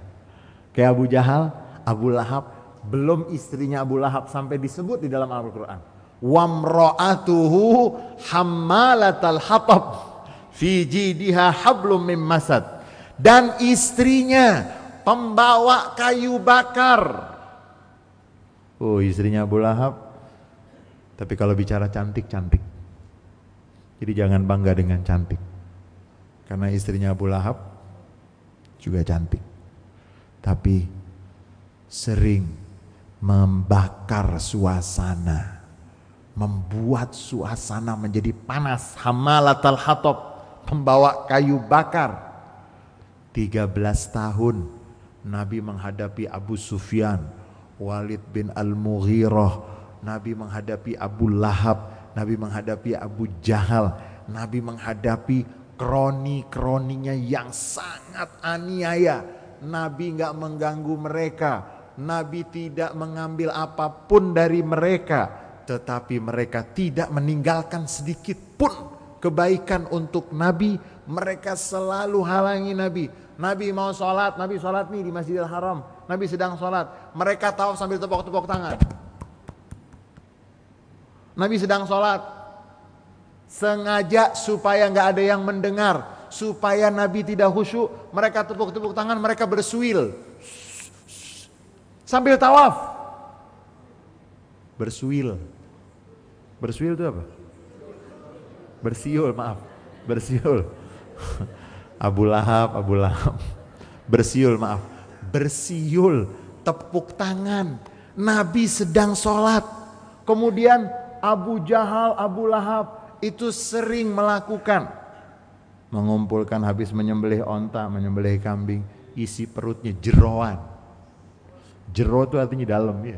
Kayak Abu Jahal, Abu Lahab, belum istrinya Abu Lahab sampai disebut di dalam Al-Qur'an. Wamra'atuhu hammalatal hatab fi jidiha hablum mim masad. Dan istrinya pembawa kayu bakar. Oh, istrinya Abu Lahab. Tapi kalau bicara cantik, cantik. Jadi jangan bangga dengan cantik. Karena istrinya Abu Lahab juga cantik. Tapi sering membakar suasana. Membuat suasana menjadi panas. Hamalatal hatob. Pembawa kayu bakar. 13 tahun Nabi menghadapi Abu Sufyan, Walid bin Al-Mughirah, Nabi menghadapi Abu Lahab, Nabi menghadapi Abu Jahal, Nabi menghadapi kroni-kroninya yang sangat aniaya. Nabi nggak mengganggu mereka, Nabi tidak mengambil apa pun dari mereka, tetapi mereka tidak meninggalkan sedikit pun kebaikan untuk Nabi. Mereka selalu halangi Nabi. Nabi mau sholat, Nabi sholat nih di Masjidil Haram. Nabi sedang sholat. Mereka tahu sambil tepuk-tepuk tangan. Nabi sedang sholat. Sengaja supaya nggak ada yang mendengar. Supaya Nabi tidak khusyuk. Mereka tepuk-tepuk tangan, mereka bersuil. Sambil tawaf. Bersuil. Bersuil itu apa? Bersiul, maaf. Bersiul. [LAUGHS] Abu Lahab, Abu Lahab. Bersiul, maaf. Bersiul, tepuk tangan. Nabi sedang sholat. Kemudian Abu Jahal, Abu Lahab itu sering melakukan mengumpulkan habis menyembelih onta, menyembelih kambing, isi perutnya jeroan. Jero itu artinya dalam ya.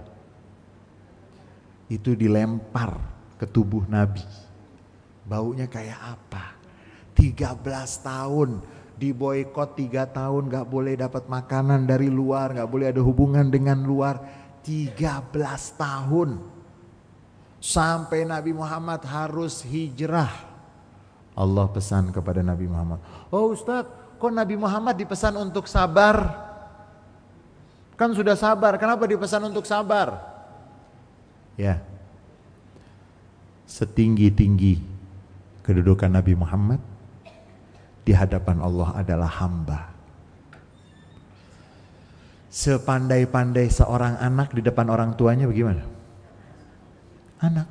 Itu dilempar ke tubuh Nabi. Baunya kayak apa? 13 tahun diboykot 3 tahun gak boleh dapat makanan dari luar, gak boleh ada hubungan dengan luar. 13 tahun sampai Nabi Muhammad harus hijrah. Allah pesan kepada Nabi Muhammad, "Oh Ustadz, kok Nabi Muhammad dipesan untuk sabar? Kan sudah sabar, kenapa dipesan untuk sabar?" Ya. Setinggi-tinggi kedudukan Nabi Muhammad di hadapan Allah adalah hamba. Sepandai-pandai seorang anak di depan orang tuanya bagaimana? anak.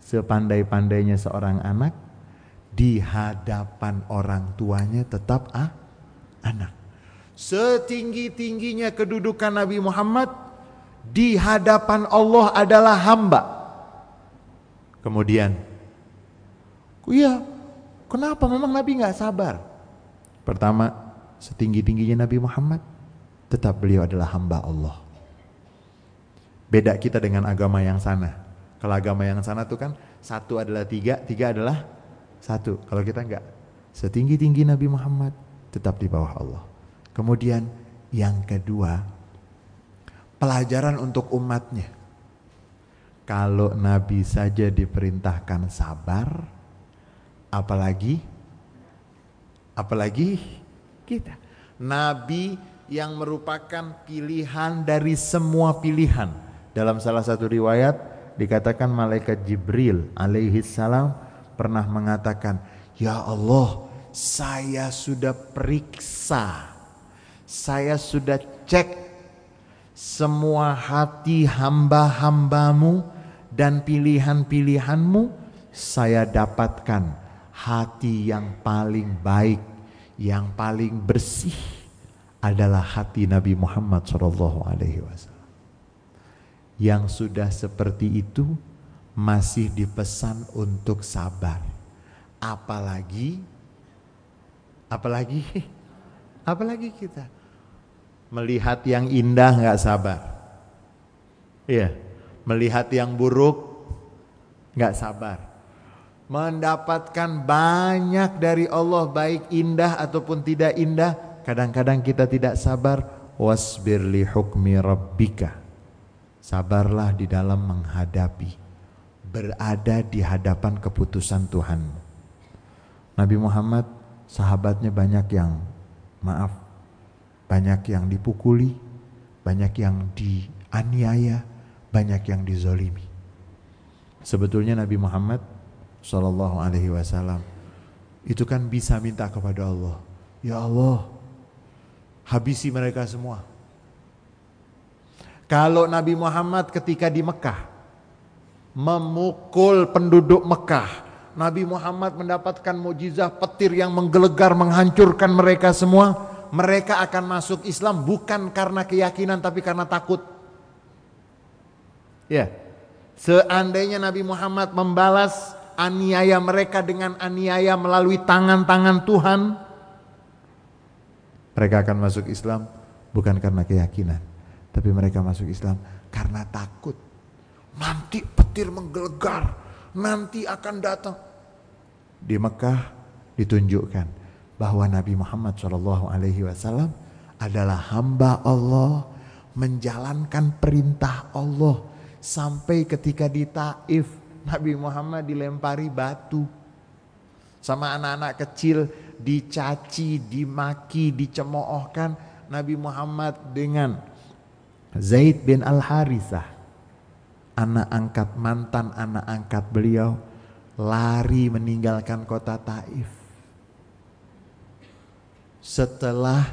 Sepandai-pandainya seorang anak di hadapan orang tuanya tetap ah, anak. Setinggi-tingginya kedudukan Nabi Muhammad di hadapan Allah adalah hamba. Kemudian, iya, kenapa memang Nabi nggak sabar? Pertama, setinggi-tingginya Nabi Muhammad, tetap beliau adalah hamba Allah. Beda kita dengan agama yang sana. Kalau agama yang sana tuh kan satu adalah tiga, tiga adalah satu. Kalau kita enggak, setinggi-tinggi Nabi Muhammad tetap di bawah Allah. Kemudian yang kedua, pelajaran untuk umatnya. Kalau Nabi saja diperintahkan sabar, apalagi apalagi kita. Nabi yang merupakan pilihan dari semua pilihan. Dalam salah satu riwayat dikatakan malaikat Jibril alaihi salam pernah mengatakan, "Ya Allah, saya sudah periksa. Saya sudah cek semua hati hamba-hambamu dan pilihan-pilihanmu saya dapatkan hati yang paling baik, yang paling bersih adalah hati Nabi Muhammad sallallahu alaihi wasallam yang sudah seperti itu masih dipesan untuk sabar. Apalagi Apalagi [LAUGHS] apalagi kita melihat yang indah nggak sabar. Iya, melihat yang buruk nggak sabar. Mendapatkan banyak dari Allah baik indah ataupun tidak indah, kadang-kadang kita tidak sabar. Wasbir li hukmi rabbika. Sabarlah di dalam menghadapi berada di hadapan keputusan Tuhan. Nabi Muhammad sahabatnya banyak yang maaf, banyak yang dipukuli, banyak yang dianiaya, banyak yang dizolimi. Sebetulnya Nabi Muhammad Shallallahu Alaihi Wasallam itu kan bisa minta kepada Allah, ya Allah, habisi mereka semua. Kalau Nabi Muhammad ketika di Mekah memukul penduduk Mekah, Nabi Muhammad mendapatkan mujizat petir yang menggelegar menghancurkan mereka semua, mereka akan masuk Islam bukan karena keyakinan tapi karena takut. Ya. Seandainya Nabi Muhammad membalas aniaya mereka dengan aniaya melalui tangan-tangan Tuhan, mereka akan masuk Islam bukan karena keyakinan, tapi mereka masuk Islam karena takut. Nanti petir menggelegar, nanti akan datang. Di Mekah ditunjukkan bahwa Nabi Muhammad SAW adalah hamba Allah, menjalankan perintah Allah Sampai ketika di Taif Nabi Muhammad dilempari batu. Sama anak-anak kecil dicaci, dimaki, dicemoohkan. Nabi Muhammad dengan Zaid bin Al-Harithah. Anak angkat, mantan anak angkat beliau. Lari meninggalkan kota Taif. Setelah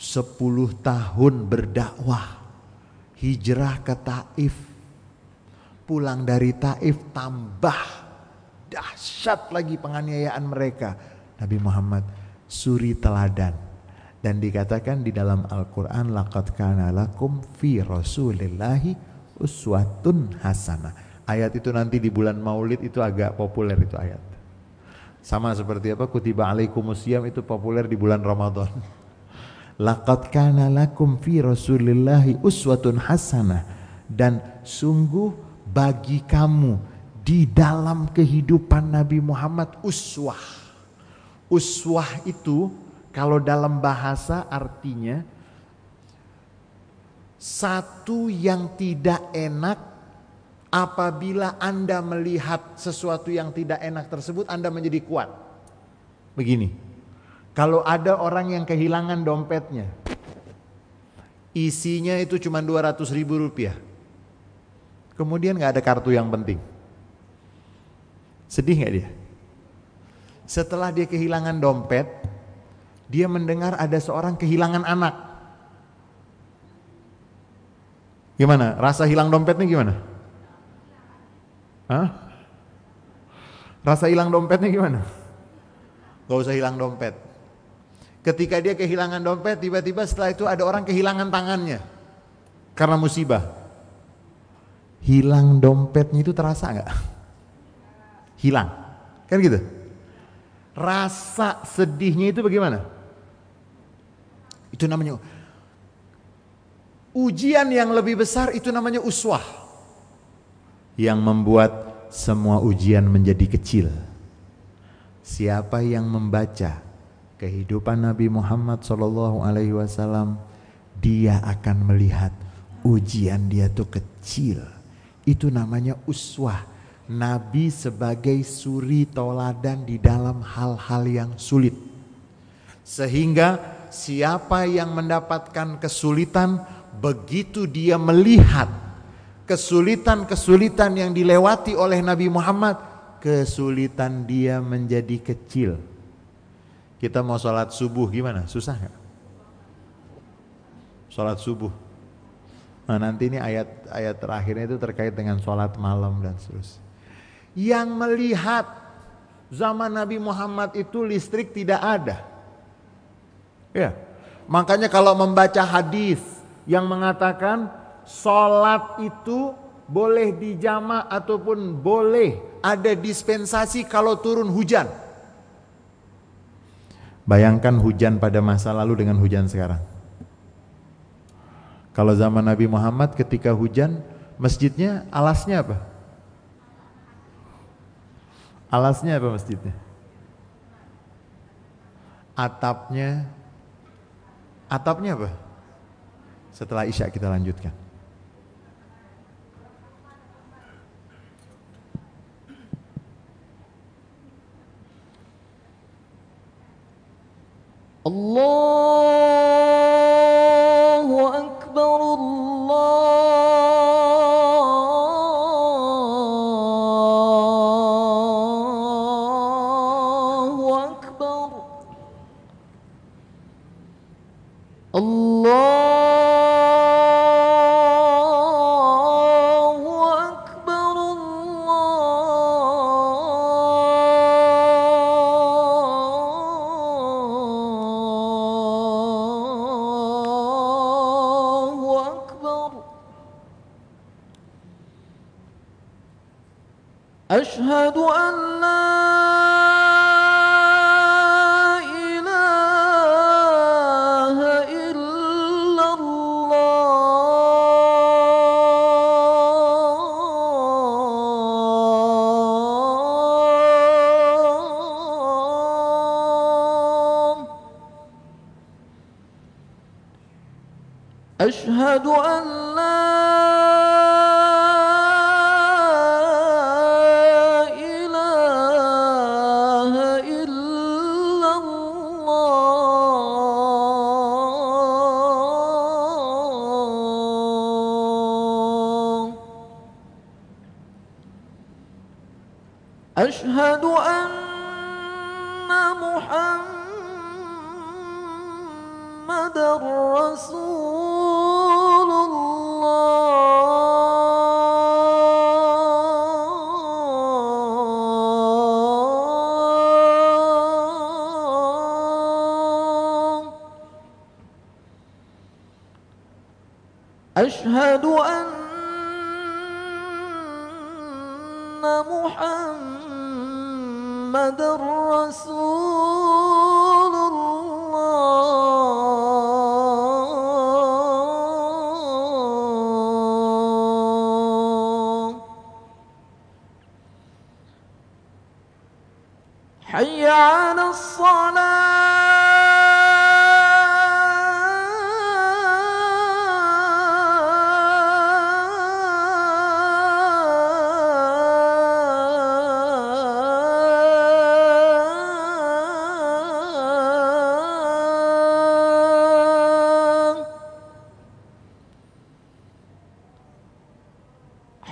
10 tahun berdakwah. Hijrah ke Taif pulang dari Taif tambah dahsyat lagi penganiayaan mereka. Nabi Muhammad suri teladan dan dikatakan di dalam Al-Qur'an laqad kana lakum fi rasulillahi uswatun hasanah. Ayat itu nanti di bulan Maulid itu agak populer itu ayat. Sama seperti apa kutiba alaikumusiyam itu populer di bulan Ramadan. [LAUGHS] Laqad kana lakum fi rasulillahi uswatun hasanah dan sungguh bagi kamu di dalam kehidupan Nabi Muhammad uswah. Uswah itu kalau dalam bahasa artinya satu yang tidak enak apabila Anda melihat sesuatu yang tidak enak tersebut Anda menjadi kuat. Begini, kalau ada orang yang kehilangan dompetnya, isinya itu cuma 200 ribu rupiah. Kemudian nggak ada kartu yang penting. Sedih nggak dia? Setelah dia kehilangan dompet, dia mendengar ada seorang kehilangan anak. Gimana? Rasa hilang dompetnya gimana? Hah? Rasa hilang dompetnya gimana? Gak usah hilang dompet. Ketika dia kehilangan dompet, tiba-tiba setelah itu ada orang kehilangan tangannya. Karena musibah hilang dompetnya itu terasa nggak? Hilang, kan gitu. Rasa sedihnya itu bagaimana? Itu namanya ujian yang lebih besar itu namanya uswah. Yang membuat semua ujian menjadi kecil. Siapa yang membaca kehidupan Nabi Muhammad SAW, dia akan melihat ujian dia tuh kecil itu namanya uswah. Nabi sebagai suri toladan di dalam hal-hal yang sulit. Sehingga siapa yang mendapatkan kesulitan begitu dia melihat kesulitan-kesulitan yang dilewati oleh Nabi Muhammad, kesulitan dia menjadi kecil. Kita mau sholat subuh gimana? Susah gak? Sholat subuh Nah nanti ini ayat ayat terakhirnya itu terkait dengan sholat malam dan seterusnya. Yang melihat zaman Nabi Muhammad itu listrik tidak ada. Ya, makanya kalau membaca hadis yang mengatakan sholat itu boleh dijama ataupun boleh ada dispensasi kalau turun hujan. Bayangkan hujan pada masa lalu dengan hujan sekarang. Kalau zaman Nabi Muhammad ketika hujan, masjidnya alasnya apa? Alasnya apa masjidnya? Atapnya Atapnya apa? Setelah Isya kita lanjutkan. Allahu أكبر الله أشهد أن لا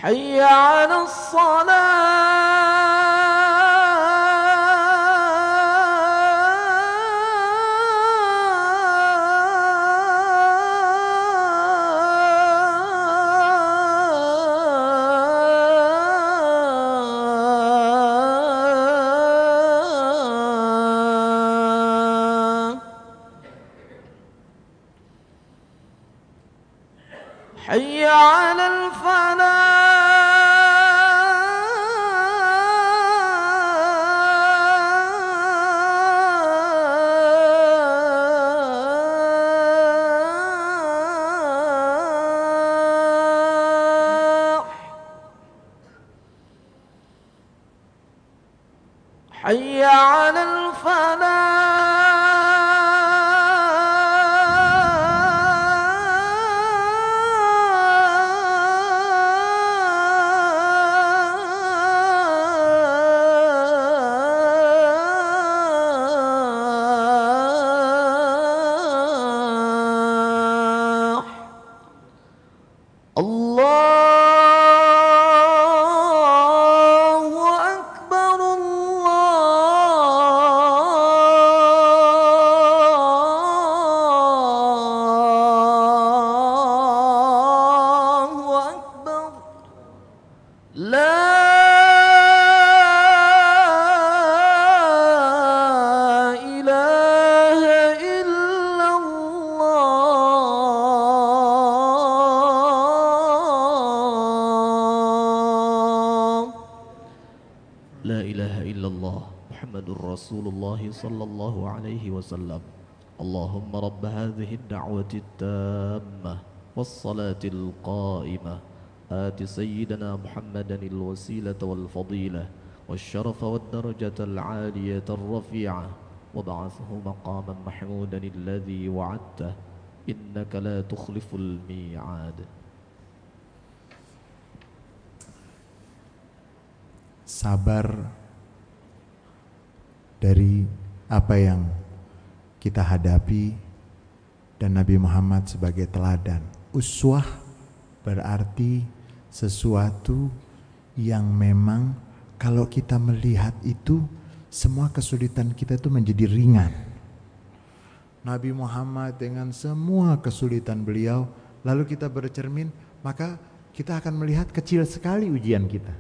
حي على الصلاة. صلى الله عليه وسلم. اللهم رب هذه الدعوة التامة والصلاة القائمة. آت سيدنا محمدا الوسيلة والفضيلة والشرف والدرجة العالية الرفيعة. وبعثه مقاما محمودا الذي وعدته. إنك لا تخلف الميعاد. Sabar dari apa yang kita hadapi dan Nabi Muhammad sebagai teladan. Uswah berarti sesuatu yang memang kalau kita melihat itu semua kesulitan kita itu menjadi ringan. Nabi Muhammad dengan semua kesulitan beliau lalu kita bercermin maka kita akan melihat kecil sekali ujian kita.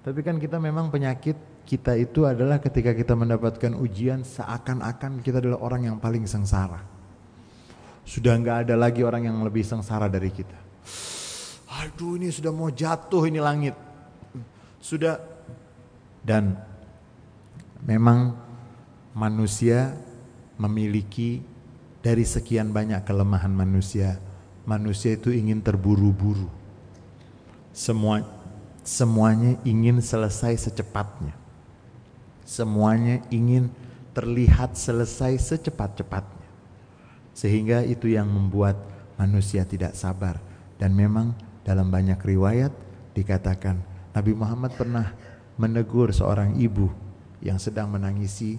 Tapi kan kita memang penyakit kita itu adalah ketika kita mendapatkan ujian seakan-akan kita adalah orang yang paling sengsara. Sudah nggak ada lagi orang yang lebih sengsara dari kita. Aduh ini sudah mau jatuh ini langit. Sudah dan memang manusia memiliki dari sekian banyak kelemahan manusia, manusia itu ingin terburu-buru. Semua semuanya ingin selesai secepatnya. Semuanya ingin terlihat selesai secepat-cepatnya. Sehingga itu yang membuat manusia tidak sabar. Dan memang dalam banyak riwayat dikatakan Nabi Muhammad pernah menegur seorang ibu yang sedang menangisi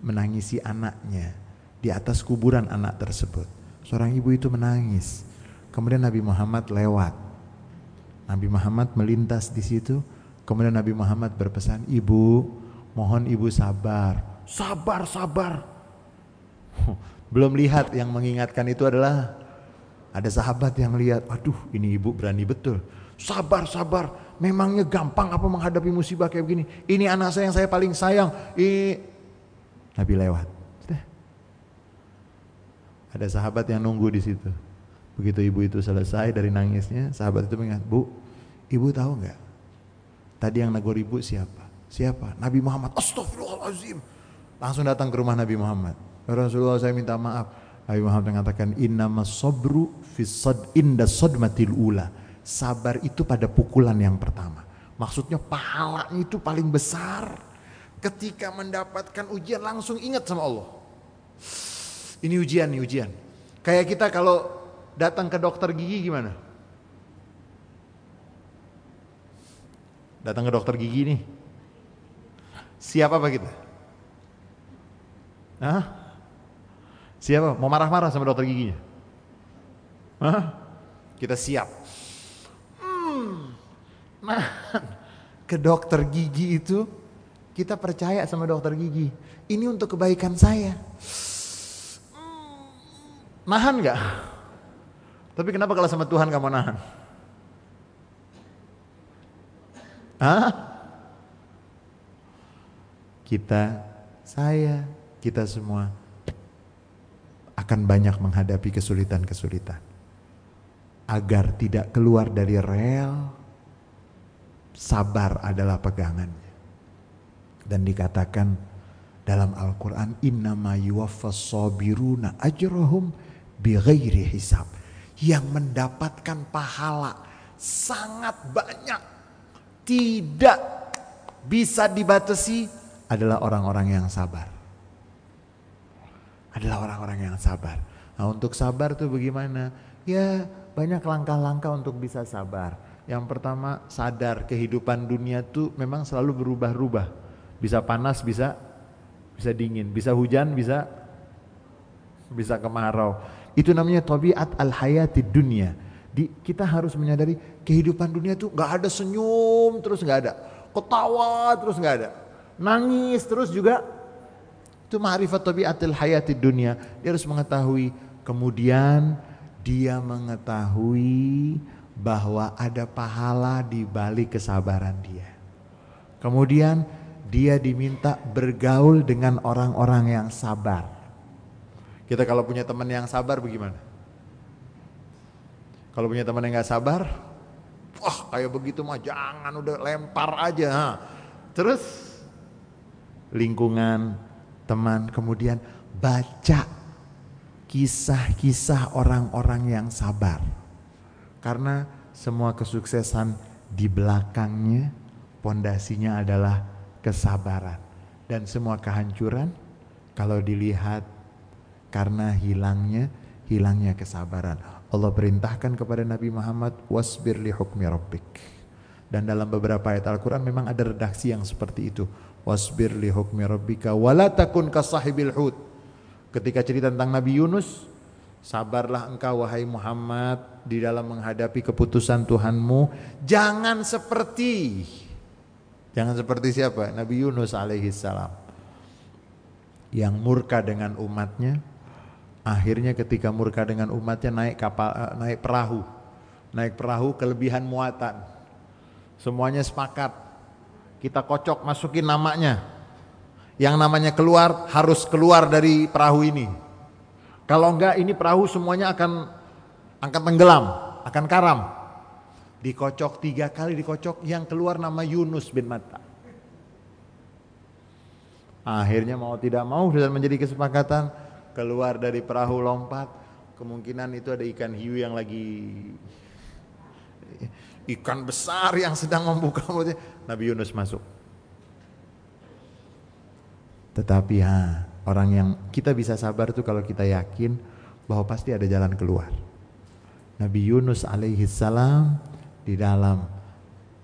menangisi anaknya di atas kuburan anak tersebut. Seorang ibu itu menangis. Kemudian Nabi Muhammad lewat. Nabi Muhammad melintas di situ. Kemudian Nabi Muhammad berpesan, "Ibu, mohon ibu sabar. Sabar, sabar." Belum lihat yang mengingatkan itu adalah ada sahabat yang lihat, "Aduh, ini ibu berani betul." Sabar, sabar. Memangnya gampang apa menghadapi musibah kayak begini? Ini anak saya yang saya paling sayang. Ini Nabi lewat. Sudah. Ada sahabat yang nunggu di situ. Begitu ibu itu selesai dari nangisnya, sahabat itu mengingat, Bu, ibu tahu nggak? Tadi yang negor ibu siapa? Siapa? Nabi Muhammad. Astagfirullahaladzim. Langsung datang ke rumah Nabi Muhammad. Ya Rasulullah saya minta maaf. Nabi Muhammad mengatakan, Innama sobru fisad inda sodmatil ula. Sabar itu pada pukulan yang pertama. Maksudnya pahalanya itu paling besar. Ketika mendapatkan ujian langsung ingat sama Allah. Ini ujian, ini ujian. Kayak kita kalau datang ke dokter gigi gimana? Datang ke dokter gigi nih. Siap apa kita? Hah? Siapa? Mau marah-marah sama dokter giginya? Hah? Kita siap. Hmm. Nah, ke dokter gigi itu kita percaya sama dokter gigi. Ini untuk kebaikan saya. Hmm. Nahan nggak? Tapi kenapa kalau sama Tuhan kamu nahan? Hah? Kita, saya, kita semua akan banyak menghadapi kesulitan-kesulitan. Agar tidak keluar dari rel, sabar adalah pegangannya. Dan dikatakan dalam Al-Quran, Innama yuwaffas sabiruna ajrahum bighairi hisab. Yang mendapatkan pahala sangat banyak. Tidak bisa dibatasi adalah orang-orang yang sabar adalah orang-orang yang sabar. Nah untuk sabar tuh bagaimana? Ya banyak langkah-langkah untuk bisa sabar. Yang pertama sadar kehidupan dunia tuh memang selalu berubah-ubah. Bisa panas, bisa bisa dingin, bisa hujan, bisa bisa kemarau. Itu namanya tabiat al hayati dunia. Di, kita harus menyadari kehidupan dunia tuh nggak ada senyum terus nggak ada, ketawa terus nggak ada, nangis terus juga itu ma'rifat tabiatil hayati dunia. Dia harus mengetahui. Kemudian dia mengetahui bahwa ada pahala di balik kesabaran dia. Kemudian dia diminta bergaul dengan orang-orang yang sabar. Kita kalau punya teman yang sabar bagaimana? Kalau punya teman yang nggak sabar, wah kayak begitu mah jangan udah lempar aja. Terus lingkungan, teman, kemudian baca kisah-kisah orang-orang yang sabar. Karena semua kesuksesan di belakangnya pondasinya adalah kesabaran dan semua kehancuran kalau dilihat karena hilangnya hilangnya kesabaran. Allah perintahkan kepada Nabi Muhammad wasbir li hukmi rabbik. Dan dalam beberapa ayat Al-Qur'an memang ada redaksi yang seperti itu. Wasbir li hukmi rabbika wala takun kasahibil hut. Ketika cerita tentang Nabi Yunus, sabarlah engkau wahai Muhammad di dalam menghadapi keputusan Tuhanmu, jangan seperti jangan seperti siapa? Nabi Yunus alaihi salam yang murka dengan umatnya, Akhirnya ketika murka dengan umatnya naik kapal eh, naik perahu. Naik perahu kelebihan muatan. Semuanya sepakat. Kita kocok masukin namanya. Yang namanya keluar harus keluar dari perahu ini. Kalau enggak ini perahu semuanya akan akan tenggelam, akan karam. Dikocok tiga kali dikocok yang keluar nama Yunus bin Matta. Akhirnya mau tidak mau sudah menjadi kesepakatan keluar dari perahu lompat, kemungkinan itu ada ikan hiu yang lagi ikan besar yang sedang membuka mulutnya. Nabi Yunus masuk. Tetapi ha, orang yang kita bisa sabar itu kalau kita yakin bahwa pasti ada jalan keluar. Nabi Yunus alaihi salam di dalam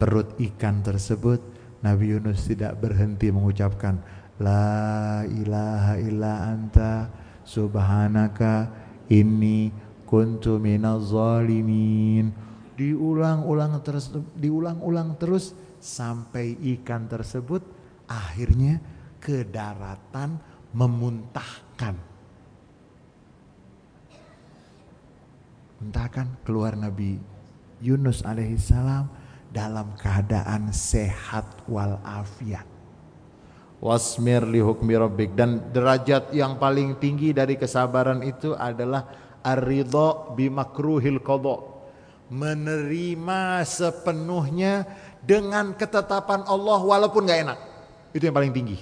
perut ikan tersebut Nabi Yunus tidak berhenti mengucapkan la ilaha illa anta subhanaka inni kuntu minaz zalimin diulang-ulang terus diulang-ulang terus sampai ikan tersebut akhirnya ke daratan memuntahkan. Muntahkan keluar Nabi Yunus alaihissalam dalam keadaan sehat walafiat. Wasmir li hukmi dan derajat yang paling tinggi dari kesabaran itu adalah ar-ridha bi makruhil qada menerima sepenuhnya dengan ketetapan Allah walaupun nggak enak. Itu yang paling tinggi.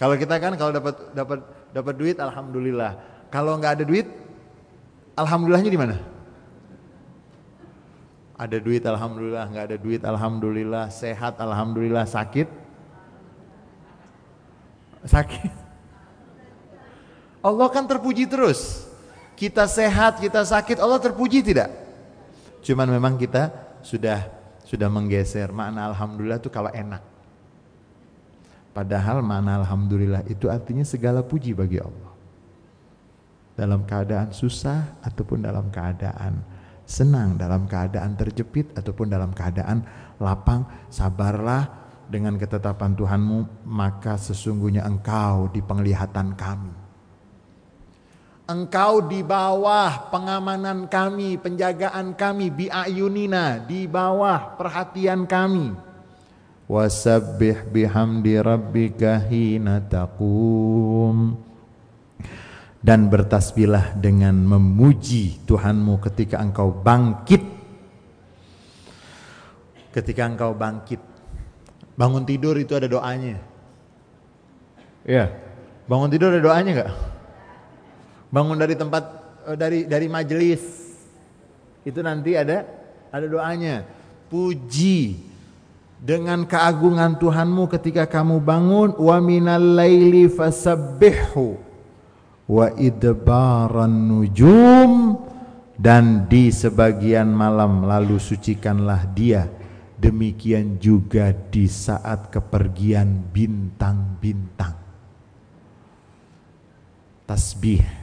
Kalau kita kan kalau dapat dapat dapat duit alhamdulillah. Kalau nggak ada duit alhamdulillahnya di mana? Ada duit alhamdulillah. Nggak ada duit alhamdulillah. Sehat alhamdulillah. Sakit? Sakit. Allah kan terpuji terus. Kita sehat, kita sakit, Allah terpuji tidak? Cuman memang kita sudah sudah menggeser makna alhamdulillah itu kalau enak. Padahal makna alhamdulillah itu artinya segala puji bagi Allah. Dalam keadaan susah ataupun dalam keadaan senang, dalam keadaan terjepit ataupun dalam keadaan lapang, sabarlah dengan ketetapan Tuhanmu, maka sesungguhnya engkau di penglihatan kami. Engkau di bawah pengamanan kami, penjagaan kami, bi'ayunina, di bawah perhatian kami. Wasabbih bihamdi rabbika hina taqum. Dan bertasbihlah dengan memuji Tuhanmu ketika engkau bangkit. Ketika engkau bangkit Bangun tidur itu ada doanya. Iya. Bangun tidur ada doanya nggak? Bangun dari tempat eh, dari dari majelis. Itu nanti ada ada doanya. Puji dengan keagungan Tuhanmu ketika kamu bangun. Wa minal laili fasabbihu wa idbaran nujum. Dan di sebagian malam lalu sucikanlah dia. Demikian juga di saat kepergian bintang-bintang. Tasbih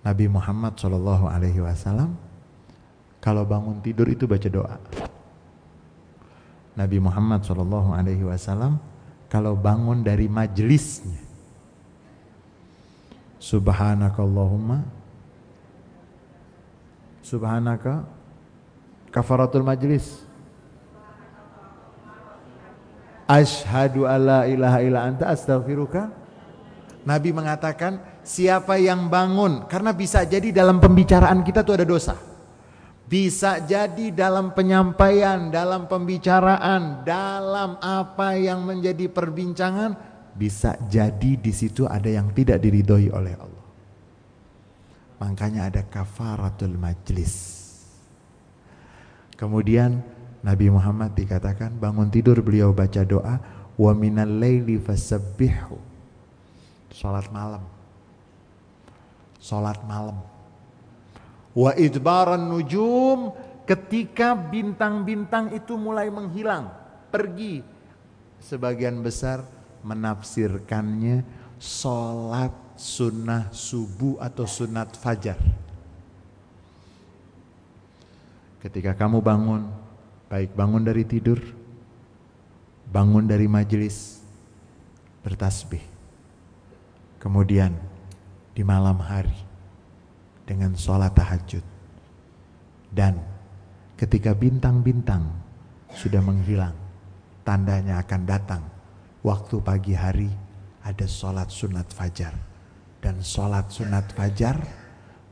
Nabi Muhammad Shallallahu Alaihi Wasallam kalau bangun tidur itu baca doa. Nabi Muhammad Shallallahu Alaihi Wasallam kalau bangun dari majelisnya, Subhanakallahumma, Subhanaka, kafaratul majlis, Ashadu alla ilaha illa anta astaghfiruka. Nabi mengatakan siapa yang bangun karena bisa jadi dalam pembicaraan kita tuh ada dosa. Bisa jadi dalam penyampaian, dalam pembicaraan, dalam apa yang menjadi perbincangan bisa jadi di situ ada yang tidak diridhoi oleh Allah. Makanya ada kafaratul majlis. Kemudian Nabi Muhammad dikatakan bangun tidur beliau baca doa wa minal laili fasabbihu. Salat malam. Salat malam. Wa idbaran nujum ketika bintang-bintang itu mulai menghilang, pergi. Sebagian besar menafsirkannya sholat sunnah subuh atau sunat fajar. Ketika kamu bangun, baik bangun dari tidur, bangun dari majelis, bertasbih. Kemudian di malam hari dengan sholat tahajud. Dan ketika bintang-bintang sudah menghilang, tandanya akan datang waktu pagi hari ada sholat sunat fajar dan sholat sunat fajar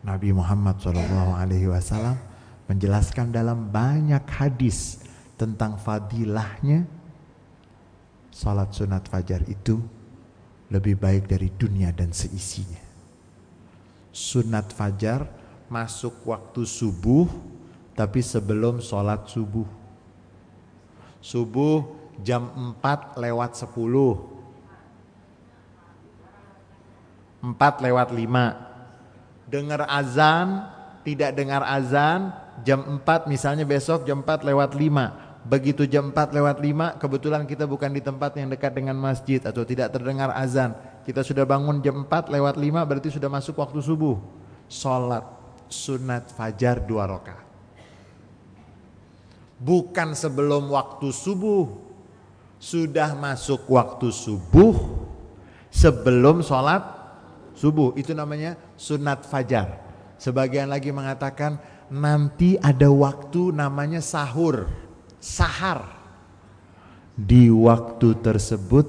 Nabi Muhammad SAW menjelaskan dalam banyak hadis tentang fadilahnya sholat sunat fajar itu lebih baik dari dunia dan seisinya. Sunat fajar masuk waktu subuh tapi sebelum sholat subuh. Subuh jam 4 lewat 10 4 lewat 5 dengar azan tidak dengar azan jam 4 misalnya besok jam 4 lewat 5 begitu jam 4 lewat 5 kebetulan kita bukan di tempat yang dekat dengan masjid atau tidak terdengar azan kita sudah bangun jam 4 lewat 5 berarti sudah masuk waktu subuh. Sholat sunat fajar dua rakaat. Bukan sebelum waktu subuh. Sudah masuk waktu subuh sebelum sholat subuh. Itu namanya sunat fajar. Sebagian lagi mengatakan nanti ada waktu namanya sahur. Sahar. Di waktu tersebut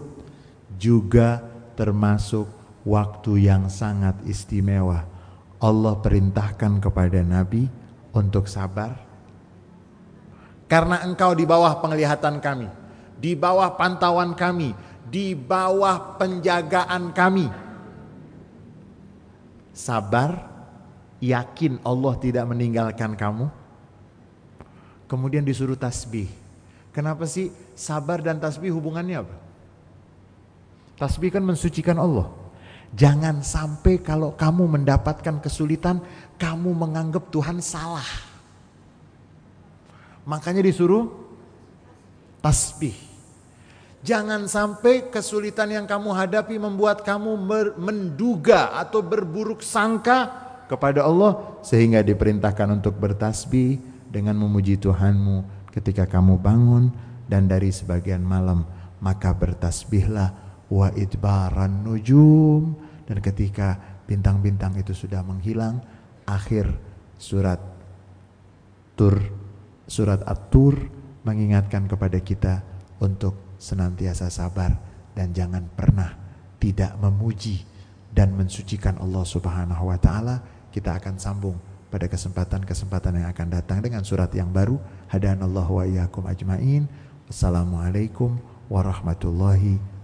juga termasuk waktu yang sangat istimewa Allah perintahkan kepada Nabi untuk sabar karena engkau di bawah penglihatan kami di bawah pantauan kami, di bawah penjagaan kami. Sabar, yakin Allah tidak meninggalkan kamu. Kemudian disuruh tasbih. Kenapa sih sabar dan tasbih hubungannya apa? Tasbih kan mensucikan Allah. Jangan sampai kalau kamu mendapatkan kesulitan, kamu menganggap Tuhan salah. Makanya disuruh tasbih. Jangan sampai kesulitan yang kamu hadapi membuat kamu menduga atau berburuk sangka kepada Allah sehingga diperintahkan untuk bertasbih dengan memuji Tuhanmu ketika kamu bangun dan dari sebagian malam maka bertasbihlah wa idbaran nujum dan ketika bintang-bintang itu sudah menghilang akhir surat tur surat at-tur mengingatkan kepada kita untuk senantiasa sabar dan jangan pernah tidak memuji dan mensucikan Allah Subhanahu wa taala. Kita akan sambung pada kesempatan-kesempatan yang akan datang dengan surat yang baru. Hadanallahu wa iyyakum ajmain. Wassalamualaikum warahmatullahi